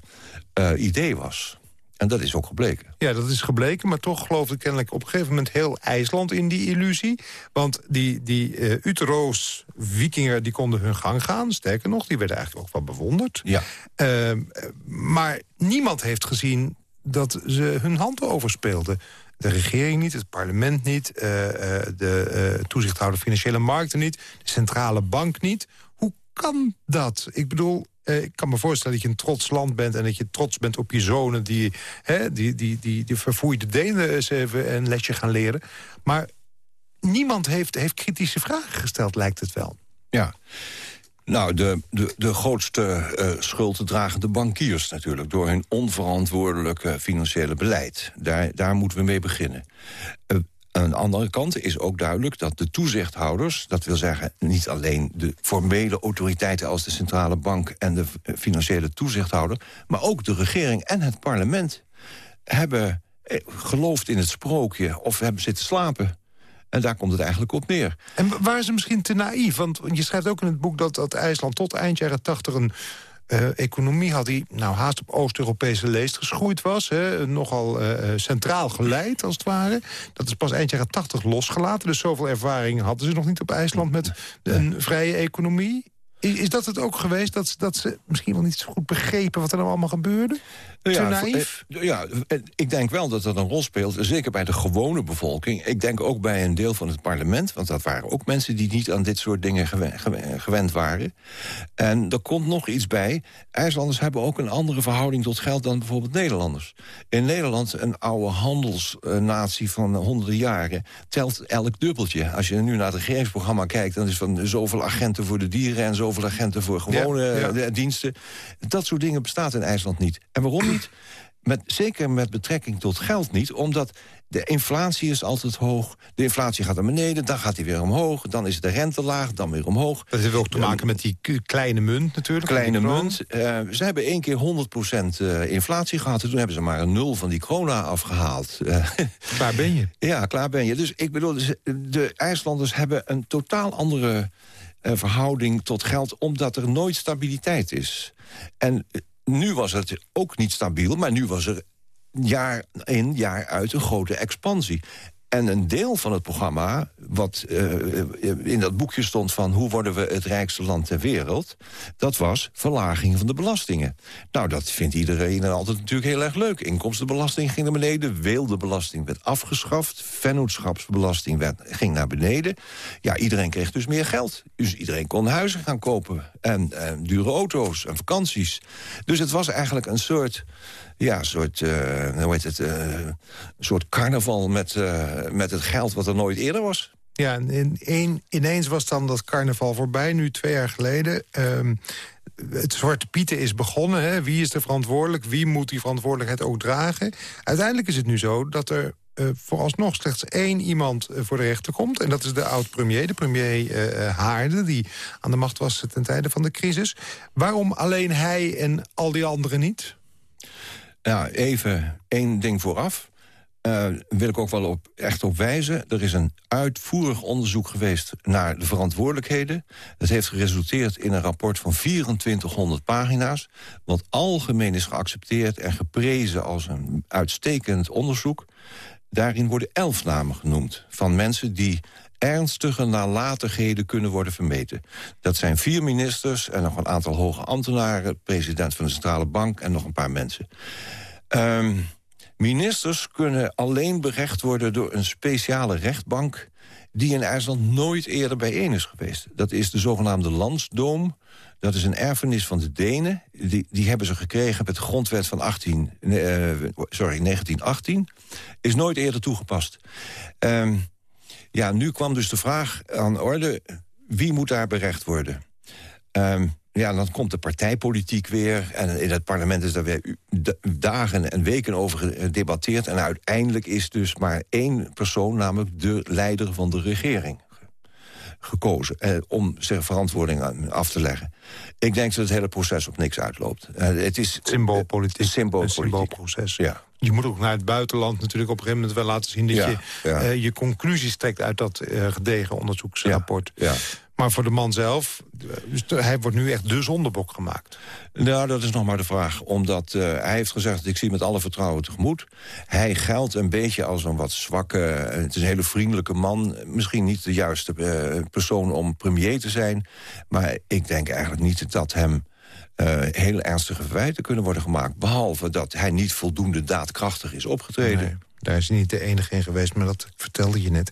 uh, idee was. En dat is ook gebleken. Ja, dat is gebleken, maar toch geloofde kennelijk op een gegeven moment heel IJsland in die illusie. Want die, die uh, Uteroos vikingen die konden hun gang gaan. Sterker nog, die werden eigenlijk ook wel bewonderd. Ja. Uh, maar niemand heeft gezien dat ze hun hand overspeelden. De regering niet, het parlement niet, uh, de toezichthouder financiële markten niet... de centrale bank niet. Hoe kan dat? Ik bedoel, uh, ik kan me voorstellen dat je een trots land bent... en dat je trots bent op je zonen die, hè, die, die, die, die verfoeide Denen eens even een lesje gaan leren. Maar niemand heeft, heeft kritische vragen gesteld, lijkt het wel. Ja. Nou, de, de, de grootste uh, schulddragende bankiers natuurlijk... door hun onverantwoordelijke financiële beleid. Daar, daar moeten we mee beginnen. Uh, aan de andere kant is ook duidelijk dat de toezichthouders... dat wil zeggen niet alleen de formele autoriteiten... als de centrale bank en de financiële toezichthouder... maar ook de regering en het parlement hebben eh, geloofd in het sprookje... of hebben zitten slapen. En daar komt het eigenlijk op neer. En waren ze misschien te naïef? Want je schrijft ook in het boek dat, dat IJsland tot eind jaren 80 een uh, economie had die nou, haast op Oost-Europese leest geschoeid was. Hè, nogal uh, centraal geleid, als het ware. Dat is pas eind jaren tachtig losgelaten. Dus zoveel ervaring hadden ze nog niet op IJsland met een vrije economie. Is dat het ook geweest, dat, dat ze misschien wel niet zo goed begrepen... wat er nou allemaal gebeurde? Ja, naïef? Eh, ja, ik denk wel dat dat een rol speelt. Zeker bij de gewone bevolking. Ik denk ook bij een deel van het parlement. Want dat waren ook mensen die niet aan dit soort dingen gewend waren. En er komt nog iets bij. IJslanders hebben ook een andere verhouding tot geld dan bijvoorbeeld Nederlanders. In Nederland, een oude handelsnatie van honderden jaren... telt elk dubbeltje. Als je nu naar het regeringsprogramma kijkt... dan is van zoveel agenten voor de dieren... en zoveel agenten voor gewone eh, diensten. Dat soort dingen bestaat in IJsland niet. En waarom niet? Met, zeker met betrekking tot geld niet, omdat de inflatie is altijd hoog. De inflatie gaat naar beneden, dan gaat die weer omhoog. Dan is de rente laag, dan weer omhoog. Dat heeft ook te maken met die kleine munt natuurlijk. Kleine munt. Uh, ze hebben één keer 100% uh, inflatie gehad. En toen hebben ze maar een nul van die corona afgehaald. klaar ben je. Ja, klaar ben je. Dus ik bedoel, de IJslanders hebben een totaal andere... Verhouding tot geld, omdat er nooit stabiliteit is. En nu was het ook niet stabiel, maar nu was er jaar in, jaar uit een grote expansie. En een deel van het programma, wat uh, in dat boekje stond van... hoe worden we het rijkste land ter wereld... dat was verlaging van de belastingen. Nou, dat vindt iedereen altijd natuurlijk heel erg leuk. Inkomstenbelasting ging naar beneden, weeldebelasting werd afgeschaft... vennootschapsbelasting werd, ging naar beneden. Ja, iedereen kreeg dus meer geld. Dus iedereen kon huizen gaan kopen en, en dure auto's en vakanties. Dus het was eigenlijk een soort ja, soort, uh, hoe heet het, een soort carnaval met, uh, met het geld wat er nooit eerder was. Ja, in, in, ineens was dan dat carnaval voorbij, nu twee jaar geleden. Um, het Zwarte Pieten is begonnen. Wie is er verantwoordelijk? Wie moet die verantwoordelijkheid ook dragen? Uiteindelijk is het nu zo dat er uh, vooralsnog slechts één iemand voor de rechter komt. En dat is de oud-premier, de premier Haarde... die aan de macht was ten tijde van de crisis. Waarom alleen hij en al die anderen niet? Ja, even één ding vooraf. Uh, wil ik ook wel op, echt op wijzen. Er is een uitvoerig onderzoek geweest naar de verantwoordelijkheden. Dat heeft geresulteerd in een rapport van 2400 pagina's... wat algemeen is geaccepteerd en geprezen als een uitstekend onderzoek. Daarin worden elf namen genoemd van mensen die ernstige nalatigheden kunnen worden vermeten. Dat zijn vier ministers en nog een aantal hoge ambtenaren... president van de Centrale Bank en nog een paar mensen. Um, ministers kunnen alleen berecht worden door een speciale rechtbank... die in IJsland nooit eerder bijeen is geweest. Dat is de zogenaamde Landsdoom. Dat is een erfenis van de Denen. Die, die hebben ze gekregen met de grondwet van 18, uh, sorry, 1918. Is nooit eerder toegepast. Um, ja, nu kwam dus de vraag aan orde... wie moet daar berecht worden? Um, ja, dan komt de partijpolitiek weer. En in het parlement is daar weer dagen en weken over gedebatteerd. En uiteindelijk is dus maar één persoon, namelijk de leider van de regering gekozen eh, om zijn verantwoording af te leggen. Ik denk dat het hele proces op niks uitloopt. Eh, het is symboolpolitiek. Een symboolproces. Ja. Je moet ook naar het buitenland natuurlijk op een gegeven moment wel laten zien... dat je eh, je conclusies trekt uit dat uh, gedegen onderzoeksrapport. Ja, maar voor de man zelf, dus hij wordt nu echt de zondebok gemaakt. Nou, dat is nog maar de vraag. Omdat uh, hij heeft gezegd, ik zie met alle vertrouwen tegemoet. Hij geldt een beetje als een wat zwakke... Het is een hele vriendelijke man. Misschien niet de juiste uh, persoon om premier te zijn. Maar ik denk eigenlijk niet dat hem... Uh, heel ernstige verwijten kunnen worden gemaakt. Behalve dat hij niet voldoende daadkrachtig is opgetreden. Nee. Daar is hij niet de enige in geweest, maar dat vertelde je net.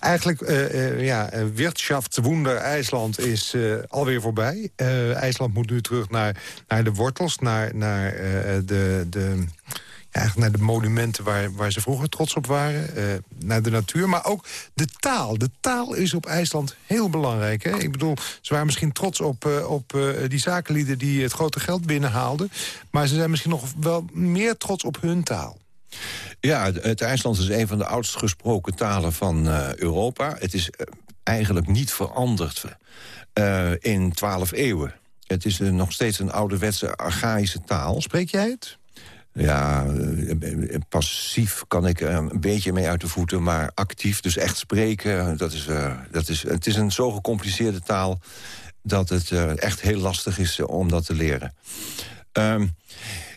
Eigenlijk, uh, uh, ja, Wirtschaftswunder IJsland is alweer voorbij. IJsland moet nu terug naar, naar de wortels, naar, naar, de, de, ja, naar de monumenten waar, waar ze vroeger trots op waren. naar de natuur, maar ook de taal. De taal is op IJsland heel belangrijk. Hè? Ik bedoel, ze waren misschien trots op, op die zakenlieden die het grote geld binnenhaalden. Maar ze zijn misschien nog wel meer trots op hun taal. Ja, het, IJslands is een van de oudst gesproken talen van uh, Europa. Het is uh, eigenlijk niet veranderd uh, in twaalf eeuwen. Het is nog steeds een ouderwetse archaïsche taal. Spreek jij het? Ja, passief kan ik een beetje mee uit de voeten, maar actief, dus echt spreken, dat is, dat is, het is een zo gecompliceerde taal dat het echt heel lastig is om dat te leren. Um,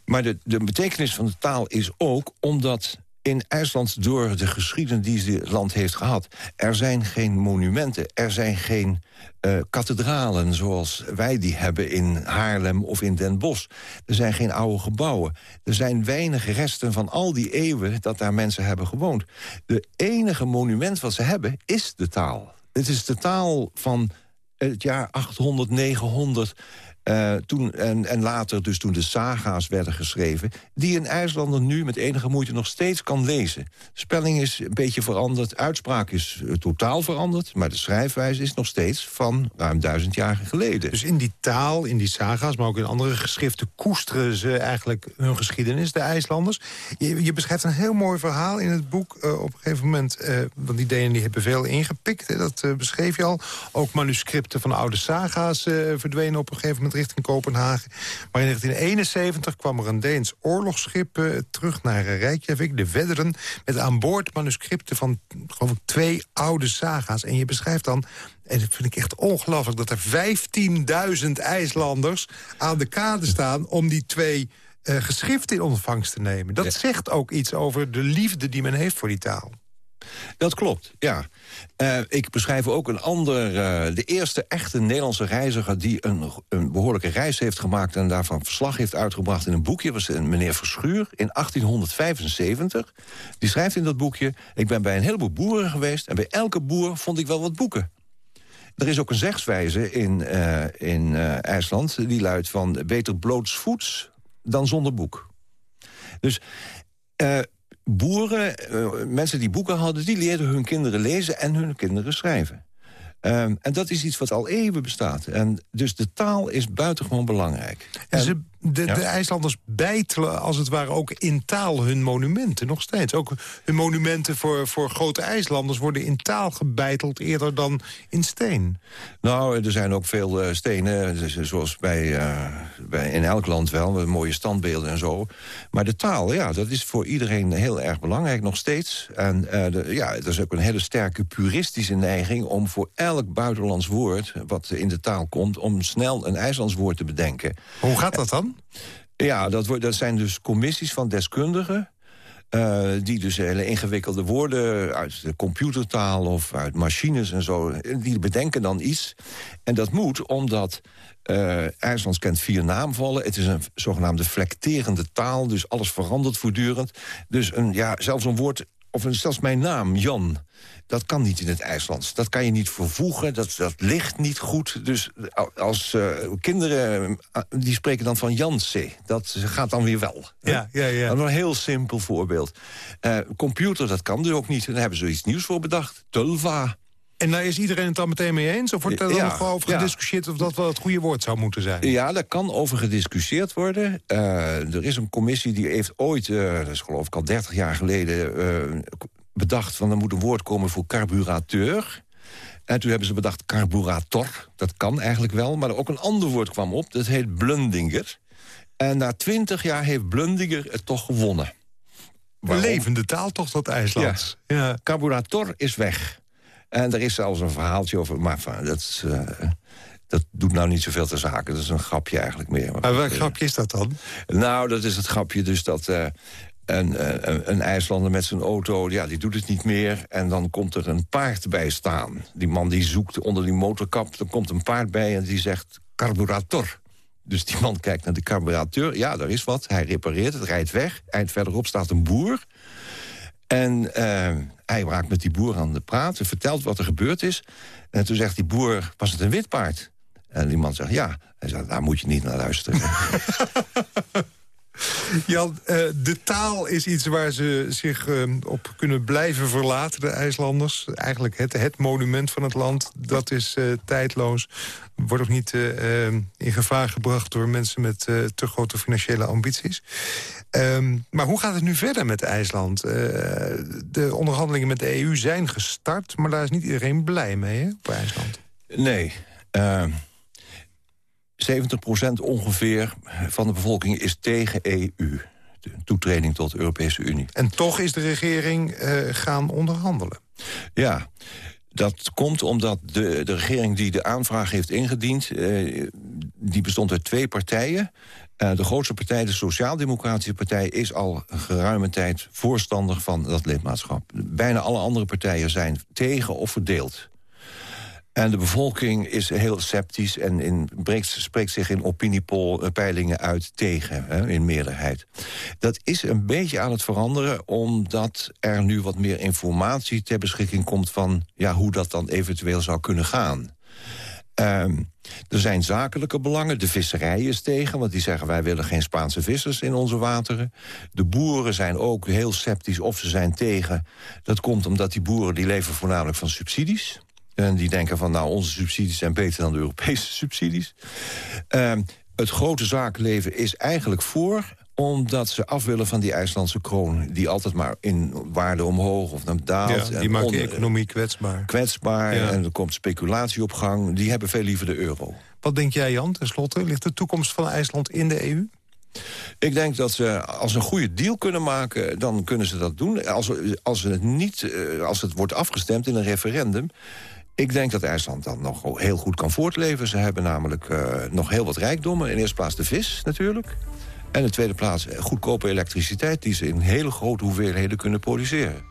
maar de, betekenis van de taal is ook omdat in IJsland door de geschiedenis die het land heeft gehad... er zijn geen monumenten, er zijn geen uh, kathedralen zoals wij die hebben in Haarlem of in Den Bosch. Er zijn geen oude gebouwen. Er zijn weinig resten van al die eeuwen dat daar mensen hebben gewoond. De enige monument wat ze hebben is de taal. Het is de taal van het jaar 800, 900... Uh, toen, en, en later dus toen de saga's werden geschreven... die een IJslander nu met enige moeite nog steeds kan lezen. Spelling is een beetje veranderd, uitspraak is uh, totaal veranderd... maar de schrijfwijze is nog steeds van ruim duizend jaar geleden. Dus in die taal, in die saga's, maar ook in andere geschriften... koesteren ze eigenlijk hun geschiedenis, de IJslanders. Je, beschrijft een heel mooi verhaal in het boek. Uh, op een gegeven moment, want die Denen die hebben veel ingepikt. Dat beschreef je al. Ook manuscripten van oude saga's verdwenen op een gegeven moment richting Kopenhagen. Maar in 1971 kwam er een Deens oorlogsschip uh, terug naar Reykjavik, de Vedderen... met aan boord manuscripten van geloof ik, twee oude saga's. En je beschrijft dan en dat vind ik echt ongelooflijk dat er 15.000 IJslanders aan de kade staan... om die twee uh, geschriften in ontvangst te nemen. Dat zegt ook iets over de liefde die men heeft voor die taal. Dat klopt, ja. Uh, ik beschrijf ook een ander... Uh, de eerste echte Nederlandse reiziger... die een, een, behoorlijke reis heeft gemaakt... en daarvan verslag heeft uitgebracht in een boekje... was een meneer Verschuur in 1875. Die schrijft in dat boekje... ik ben bij een heleboel boeren geweest... en bij elke boer vond ik wel wat boeken. Er is ook een zegswijze in, uh, in IJsland... die luidt van beter blootsvoets dan zonder boek. Dus boeren, uh, mensen die boeken hadden... die leerden hun kinderen lezen en hun kinderen schrijven. Um, en dat is iets wat al eeuwen bestaat. En dus de taal is buitengewoon belangrijk. En ze, de, de, IJslanders bijtelen als het ware ook in taal hun monumenten nog steeds. Ook hun monumenten voor, voor grote IJslanders worden in taal gebeiteld eerder dan in steen. Nou, er zijn ook veel uh, stenen, eh, zoals bij, uh, bij in elk land wel, mooie standbeelden en zo. Maar de taal, ja, dat is voor iedereen heel erg belangrijk nog steeds. En uh, de, ja, er is ook een hele sterke puristische neiging om voor elk buitenlands woord wat in de taal komt... om snel een IJslands woord te bedenken. Hoe gaat dat dan? Ja, dat, dat zijn dus commissies van deskundigen... Uh, die dus hele ingewikkelde woorden uit de computertaal of uit machines en zo... die bedenken dan iets. En dat moet omdat uh, IJsland kent vier naamvallen. Het is een zogenaamde flecterende taal, dus alles verandert voortdurend. Dus een, ja, zelfs een woord, of een, zelfs mijn naam, Jan... dat kan niet in het IJslands. Dat kan je niet vervoegen, dat, dat ligt niet goed. Dus als uh, kinderen, uh, die spreken dan van Janse. Dat gaat dan weer wel. Ja, ja, ja. Een heel simpel voorbeeld. computer, dat kan dus ook niet. Daar hebben ze iets nieuws voor bedacht. Tulva. En daar is iedereen het dan meteen mee eens? Of wordt er dan nog over gediscussieerd of dat wel het goede woord zou moeten zijn? Ja, daar kan over gediscussieerd worden. Uh, er is een commissie die heeft ooit, uh, dat is geloof ik al 30 jaar geleden... Uh, bedacht van er moet een woord komen voor carburateur. En toen hebben ze bedacht carburator. Dat kan eigenlijk wel, maar ook een ander woord kwam op. Dat heet blundinger. En na 20 jaar heeft blundinger het toch gewonnen. Waarom? Levende taal toch, dat IJslands. Ja. ja. Carburator is weg. En er is zelfs een verhaaltje over... maar dat, uh, dat doet nou niet zoveel te zaken. Dat is een grapje eigenlijk meer. Maar welk grapje is dat dan? Nou, dat is het grapje dus dat... Uh, een, een, een, IJslander met zijn auto, ja, die doet het niet meer. En dan komt er een paard bij staan. Die man die zoekt onder die motorkap, dan komt een paard bij... en die zegt carburator. Dus die man kijkt naar de carburateur. Ja, daar is wat. Hij repareert het, rijdt weg. Eind verderop staat een boer. En uh, hij raakt met die boer aan de praat. vertelt wat er gebeurd is. En toen zegt die boer, was het een wit paard? En die man zegt, ja. Hij zegt, daar moet je niet naar luisteren. Jan, uh, de taal is iets waar ze zich uh, op kunnen blijven verlaten, de IJslanders. Eigenlijk het, het monument van het land, dat is uh, tijdloos. Wordt ook niet in gevaar gebracht door mensen met te grote financiële ambities. Um, maar hoe gaat het nu verder met IJsland? de onderhandelingen met de EU zijn gestart, maar daar is niet iedereen blij mee, hè, op IJsland. Nee, 70% ongeveer van de bevolking is tegen EU. De toetreding tot de Europese Unie. En toch is de regering uh, gaan onderhandelen? Ja, dat komt omdat de, de regering die de aanvraag heeft ingediend... Uh, die bestond uit twee partijen. Uh, de grootste partij, de Sociaal-Democratische Partij... is al geruime tijd voorstander van dat lidmaatschap. Bijna alle andere partijen zijn tegen of verdeeld. En de bevolking is heel sceptisch en in, spreekt zich in opiniepeilingen uit tegen, hè, in meerderheid. Dat is een beetje aan het veranderen, omdat er nu wat meer informatie ter beschikking komt van ja, hoe dat dan eventueel zou kunnen gaan. Um, er zijn zakelijke belangen. De visserij is tegen, want die zeggen... wij willen geen Spaanse vissers in onze wateren. De boeren zijn ook heel sceptisch of ze zijn tegen. Dat komt omdat die boeren die leven voornamelijk van subsidies. En die denken van, nou, onze subsidies zijn beter dan de Europese subsidies. Uh, het grote zakenleven is eigenlijk voor omdat ze af willen van die IJslandse kroon... die altijd maar in waarde omhoog of naar daalt. Ja, die maakt de economie kwetsbaar. Kwetsbaar, en er komt speculatie op gang. Die hebben veel liever de euro. Wat denk jij, Jan, tenslotte? Ligt de toekomst van IJsland in de EU? Ik denk dat ze, als ze een goede deal kunnen maken, dan kunnen ze dat doen. Als, als, het, niet, eh, als het wordt afgestemd in een referendum... Ik denk dat IJsland dan nog heel goed kan voortleven. Ze hebben namelijk uh, nog heel wat rijkdommen. In eerste plaats de vis natuurlijk. En in de tweede plaats goedkope elektriciteit... die ze in hele grote hoeveelheden kunnen produceren.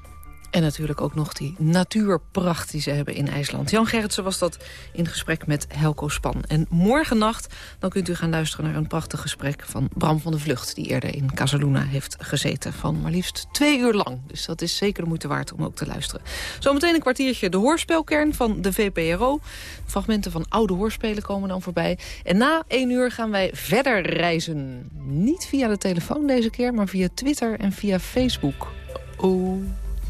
En natuurlijk ook nog die natuurpracht die ze hebben in IJsland. Jan Gerritsen was dat in gesprek met Helco Span. En morgennacht dan kunt u gaan luisteren naar een prachtig gesprek... van Bram van de Vlucht, die eerder in Casaluna heeft gezeten. Van maar liefst twee uur lang. Dus dat is zeker de moeite waard om ook te luisteren. Zometeen een kwartiertje de hoorspelkern van de VPRO. Fragmenten van oude hoorspelen komen dan voorbij. En na één uur gaan wij verder reizen. Niet via de telefoon deze keer, maar via Twitter en via Facebook. Oh...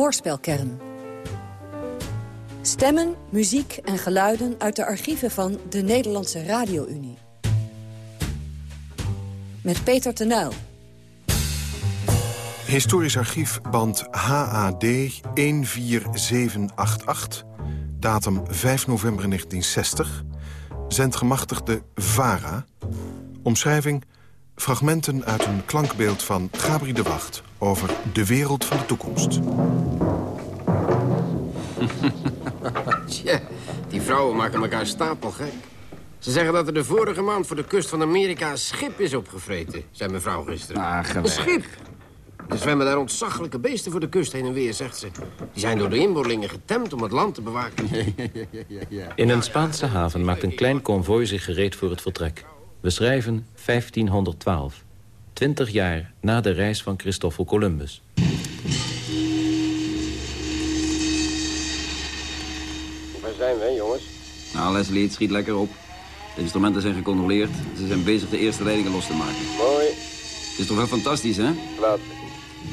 Hoorspelkern. Stemmen, muziek en geluiden uit de archieven van de Nederlandse Radio-Unie. Met Peter Tenuil. Historisch archief, band HAD 14788. Datum 5 november 1960. Zendgemachtigde VARA. Omschrijving... Fragmenten uit een klankbeeld van Gabri de Wacht... over de wereld van de toekomst. Tja, die vrouwen maken elkaar stapelgek. Ze zeggen dat er de vorige maand voor de kust van Amerika een schip is opgevreten, zei mevrouw gisteren. Ah, een schip! Er zwemmen daar ontzaglijke beesten voor de kust heen en weer, zegt ze. Die zijn door de inboorlingen getemd om het land te bewaken. In een Spaanse haven maakt een klein konvooi zich gereed voor het vertrek. We schrijven 1512. Twintig jaar na de reis van Christoffel Columbus. Waar zijn we, jongens? Nou, Leslie, het schiet lekker op. De instrumenten zijn gecontroleerd. Ze zijn bezig de eerste leidingen los te maken. Mooi. Het is toch wel fantastisch, hè? Wat?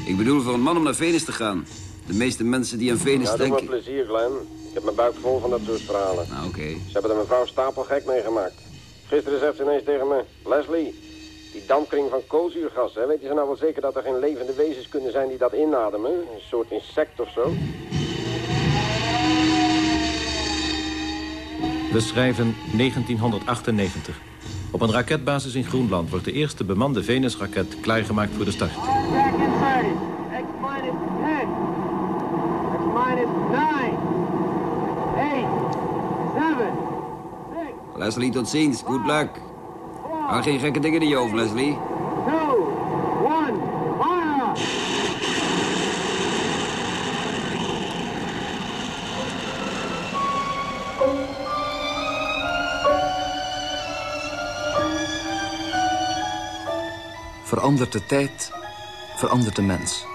Ik bedoel, voor een man om naar Venus te gaan. De meeste mensen die aan Venus Ja, denken... me plezier, Glenn. Ik heb mijn buik vol van dat soort verhalen. Nou, oké. Ze hebben er mevrouw stapelgek mee gemaakt. Gisteren zegt ze ineens tegen me... Leslie, die dampkring van koolzuurgas, hè, weten ze nou wel zeker dat er geen levende wezens kunnen zijn die dat inademen? Een soort insect of zo? We schrijven 1998. Op een raketbasis in Groenland wordt de eerste bemande Venusraket klaargemaakt voor de start. Back in 30. X minus 10. X minus 9. 8. 7. Leslie, tot ziens. Good luck. Haal geen gekke dingen in je hoofd, Leslie. 2. 1. Fire! Verandert de tijd, verandert de mens.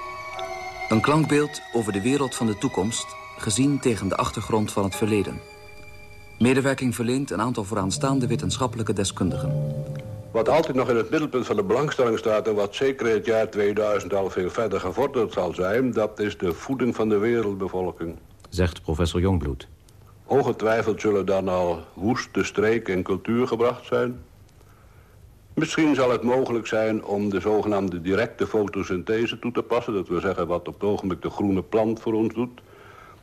Een klankbeeld over de wereld van de toekomst... gezien tegen de achtergrond van het verleden. Medewerking verleent een aantal vooraanstaande wetenschappelijke deskundigen. Wat altijd nog in het middelpunt van de belangstelling staat... en wat zeker in het jaar 2000 al veel verder gevorderd zal zijn... dat is de voeding van de wereldbevolking. Zegt professor Jongbloed. Ongetwijfeld zullen dan al woeste streken in cultuur gebracht zijn. Misschien zal het mogelijk zijn om de zogenaamde directe fotosynthese toe te passen. Dat wil zeggen wat op het ogenblik de groene plant voor ons doet.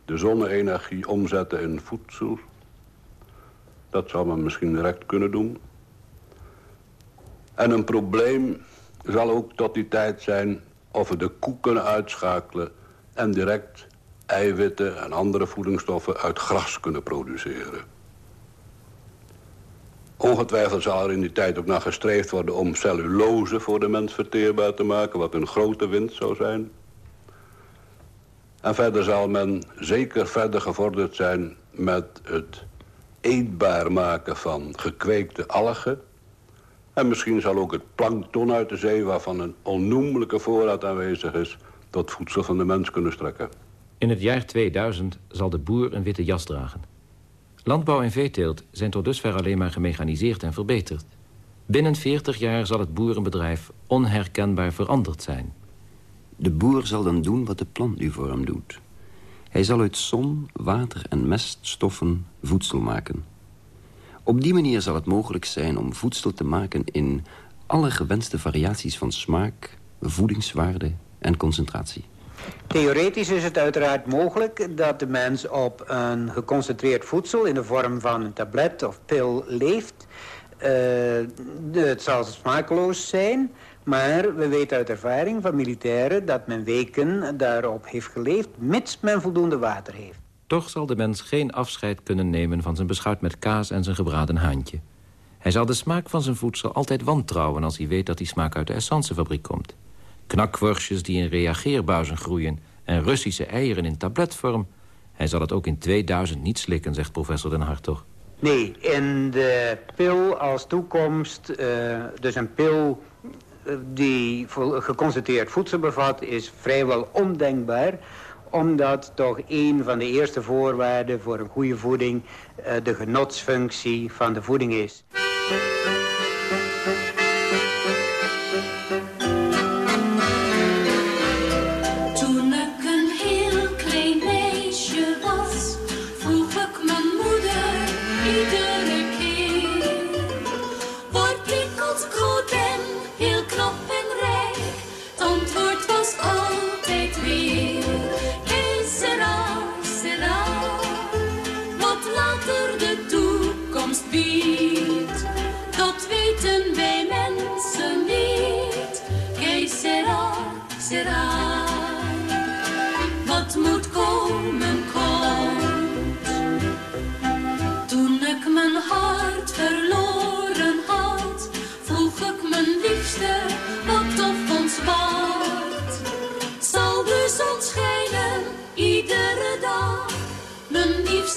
De zonne-energie omzetten in voedsel. Dat zou men misschien direct kunnen doen. En een probleem zal ook tot die tijd zijn of we de koe kunnen uitschakelen en direct eiwitten en andere voedingsstoffen uit gras kunnen produceren. Ongetwijfeld zal er in die tijd ook naar gestreefd worden om cellulose voor de mens verteerbaar te maken, wat een grote winst zou zijn. En verder zal men zeker verder gevorderd zijn met het eetbaar maken van gekweekte algen. En misschien zal ook het plankton uit de zee, waarvan een onnoemelijke voorraad aanwezig is, tot voedsel van de mens kunnen strekken. In het jaar 2000 zal de boer een witte jas dragen. Landbouw en veeteelt zijn tot dusver alleen maar gemechaniseerd en verbeterd. Binnen 40 jaar zal het boerenbedrijf onherkenbaar veranderd zijn. De boer zal dan doen wat de plant nu voor hem doet. Hij zal uit zon, water en meststoffen voedsel maken. Op die manier zal het mogelijk zijn om voedsel te maken in alle gewenste variaties van smaak, voedingswaarde en concentratie. Theoretisch is het uiteraard mogelijk dat de mens op een geconcentreerd voedsel in de vorm van een tablet of pil leeft. Uh, het zal smakeloos zijn, maar we weten uit ervaring van militairen dat men weken daarop heeft geleefd, mits men voldoende water heeft. Toch zal de mens geen afscheid kunnen nemen van zijn beschuit met kaas en zijn gebraden haantje. Hij zal de smaak van zijn voedsel altijd wantrouwen als hij weet dat die smaak uit de essencefabriek komt. Knakworstjes die in reageerbuizen groeien en Russische eieren in tabletvorm. Hij zal het ook in 2000 niet slikken, zegt professor Den Hartog. Nee, in de pil als toekomst, uh, dus een pil die geconcentreerd voedsel bevat, is vrijwel ondenkbaar omdat toch een van de eerste voorwaarden voor een goede voeding uh, de genotsfunctie van de voeding is.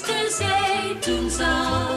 Zei toen zacht,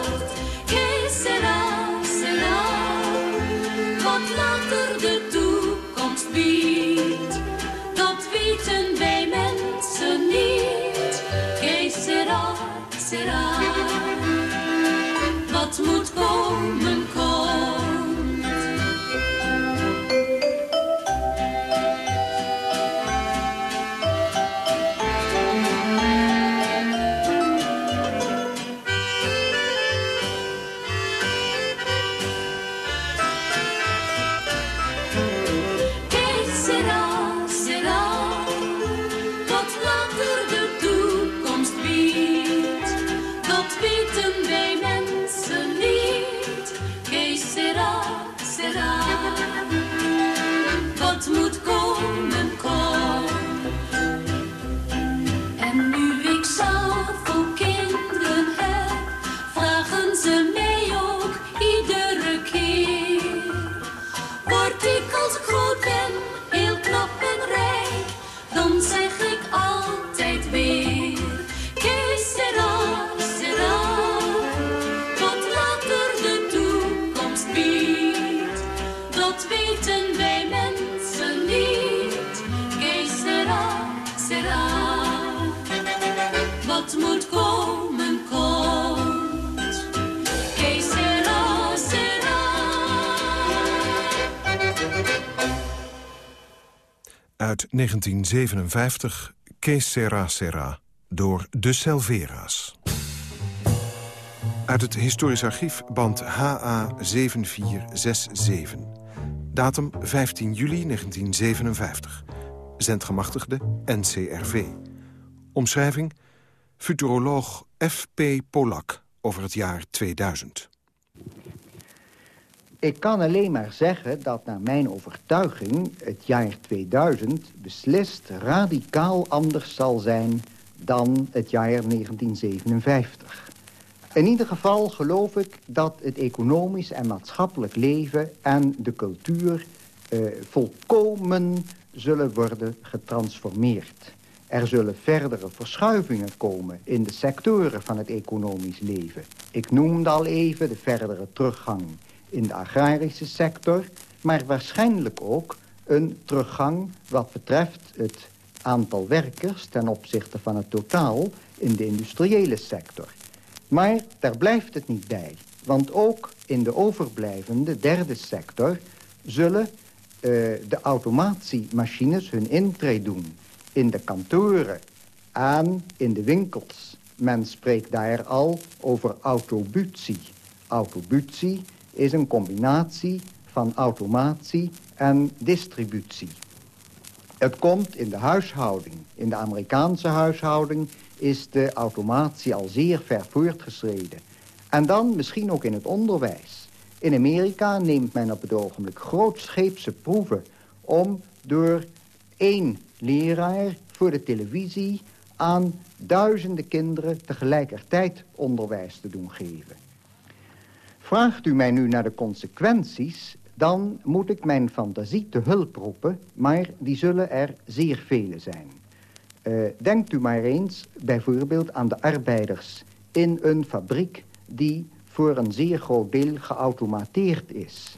1957, Que Sera, door De Selvera's. Uit het historisch archief band HA 7467. Datum 15 juli 1957. Zendgemachtigde NCRV. Omschrijving futuroloog F.P. Polak over het jaar 2000. Ik kan alleen maar zeggen dat naar mijn overtuiging het jaar 2000 beslist radicaal anders zal zijn dan het jaar 1957. In ieder geval geloof ik dat het economisch en maatschappelijk leven en de cultuur eh, volkomen zullen worden getransformeerd. Er zullen verdere verschuivingen komen in de sectoren van het economisch leven. Ik noemde al even de verdere teruggang in de agrarische sector... maar waarschijnlijk ook een teruggang wat betreft het aantal werkers... ten opzichte van het totaal in de industriële sector. Maar daar blijft het niet bij. Want ook in de overblijvende derde sector... zullen uh, de automatiemachines hun intrede doen in de kantoren en in de winkels. Men spreekt daar al over autobutie. Autobutie is een combinatie van automatie en distributie. Het komt in de huishouding. In de Amerikaanse huishouding is de automatie al zeer ver voortgeschreden. En dan misschien ook in het onderwijs. In Amerika neemt men op het ogenblik grootscheepse proeven... om door één leraar voor de televisie aan duizenden kinderen tegelijkertijd onderwijs te doen geven. Vraagt u mij nu naar de consequenties, dan moet ik mijn fantasie te hulp roepen, maar die zullen er zeer vele zijn. Uh, denkt u maar eens bijvoorbeeld aan de arbeiders in een fabriek die voor een zeer groot deel geautomateerd is.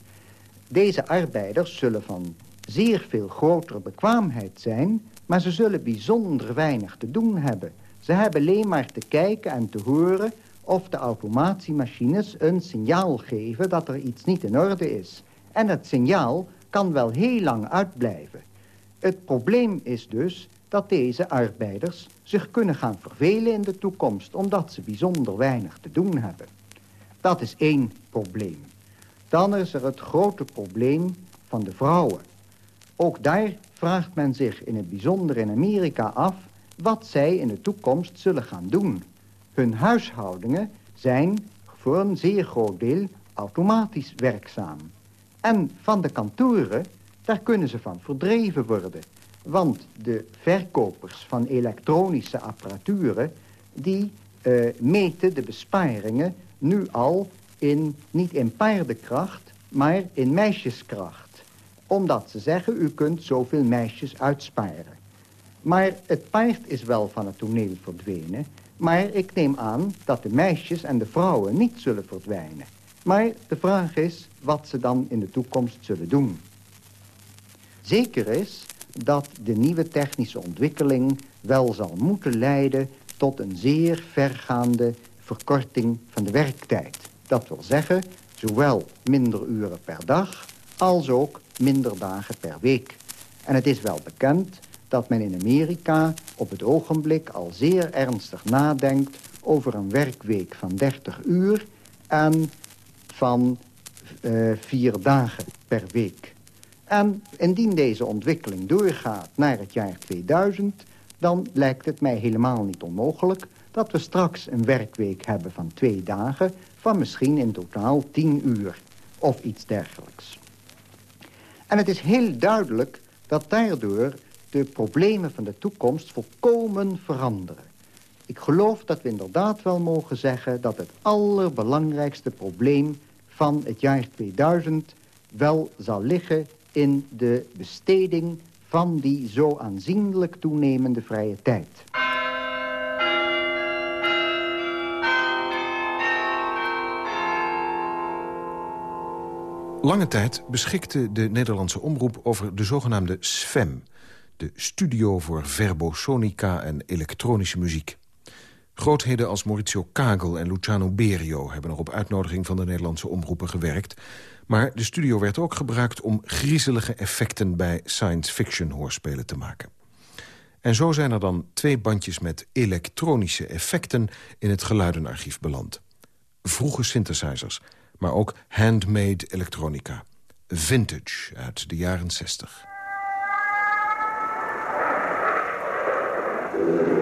Deze arbeiders zullen van zeer veel grotere bekwaamheid zijn... maar ze zullen bijzonder weinig te doen hebben. Ze hebben alleen maar te kijken en te horen... of de automatiemachines een signaal geven dat er iets niet in orde is. En dat signaal kan wel heel lang uitblijven. Het probleem is dus dat deze arbeiders zich kunnen gaan vervelen in de toekomst... omdat ze bijzonder weinig te doen hebben. Dat is één probleem. Dan is er het grote probleem van de vrouwen. Ook daar vraagt men zich in het bijzonder in Amerika af... wat zij in de toekomst zullen gaan doen. Hun huishoudingen zijn voor een zeer groot deel automatisch werkzaam. En van de kantoren, daar kunnen ze van verdreven worden. Want de verkopers van elektronische apparaturen... die uh, meten de besparingen nu al in, niet in paardenkracht, maar in meisjeskracht. Omdat ze zeggen, u kunt zoveel meisjes uitsparen. Maar het paard is wel van het toneel verdwenen... maar ik neem aan dat de meisjes en de vrouwen niet zullen verdwijnen. Maar de vraag is wat ze dan in de toekomst zullen doen. Zeker is dat de nieuwe technische ontwikkeling wel zal moeten leiden... tot een zeer vergaande verkorting van de werktijd. Dat wil zeggen, zowel minder uren per dag als ook minder dagen per week. En het is wel bekend dat men in Amerika op het ogenblik al zeer ernstig nadenkt... over een werkweek van 30 uur en van uh, vier dagen per week. En indien deze ontwikkeling doorgaat naar het jaar 2000... dan lijkt het mij helemaal niet onmogelijk... dat we straks een werkweek hebben van twee dagen... van misschien in totaal tien uur of iets dergelijks. En het is heel duidelijk dat daardoor de problemen van de toekomst volkomen veranderen. Ik geloof dat we inderdaad wel mogen zeggen... dat het allerbelangrijkste probleem van het jaar 2000 wel zal liggen in de besteding van die zo aanzienlijk toenemende vrije tijd. Lange tijd beschikte de Nederlandse omroep over de zogenaamde SFEM... de Studio voor Verbosonica en Elektronische Muziek. Grootheden als Maurizio Kagel en Luciano Berio... hebben nog op uitnodiging van de Nederlandse omroepen gewerkt. Maar de studio werd ook gebruikt om griezelige effecten... bij science fiction hoorspelen te maken. En zo zijn er dan twee bandjes met elektronische effecten... in het geluidenarchief beland. Vroege synthesizers, maar ook handmade elektronica. Vintage uit de jaren 60. Thank you.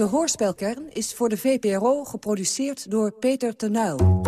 De hoorspelkern is voor de VPRO geproduceerd door Peter Tenuil.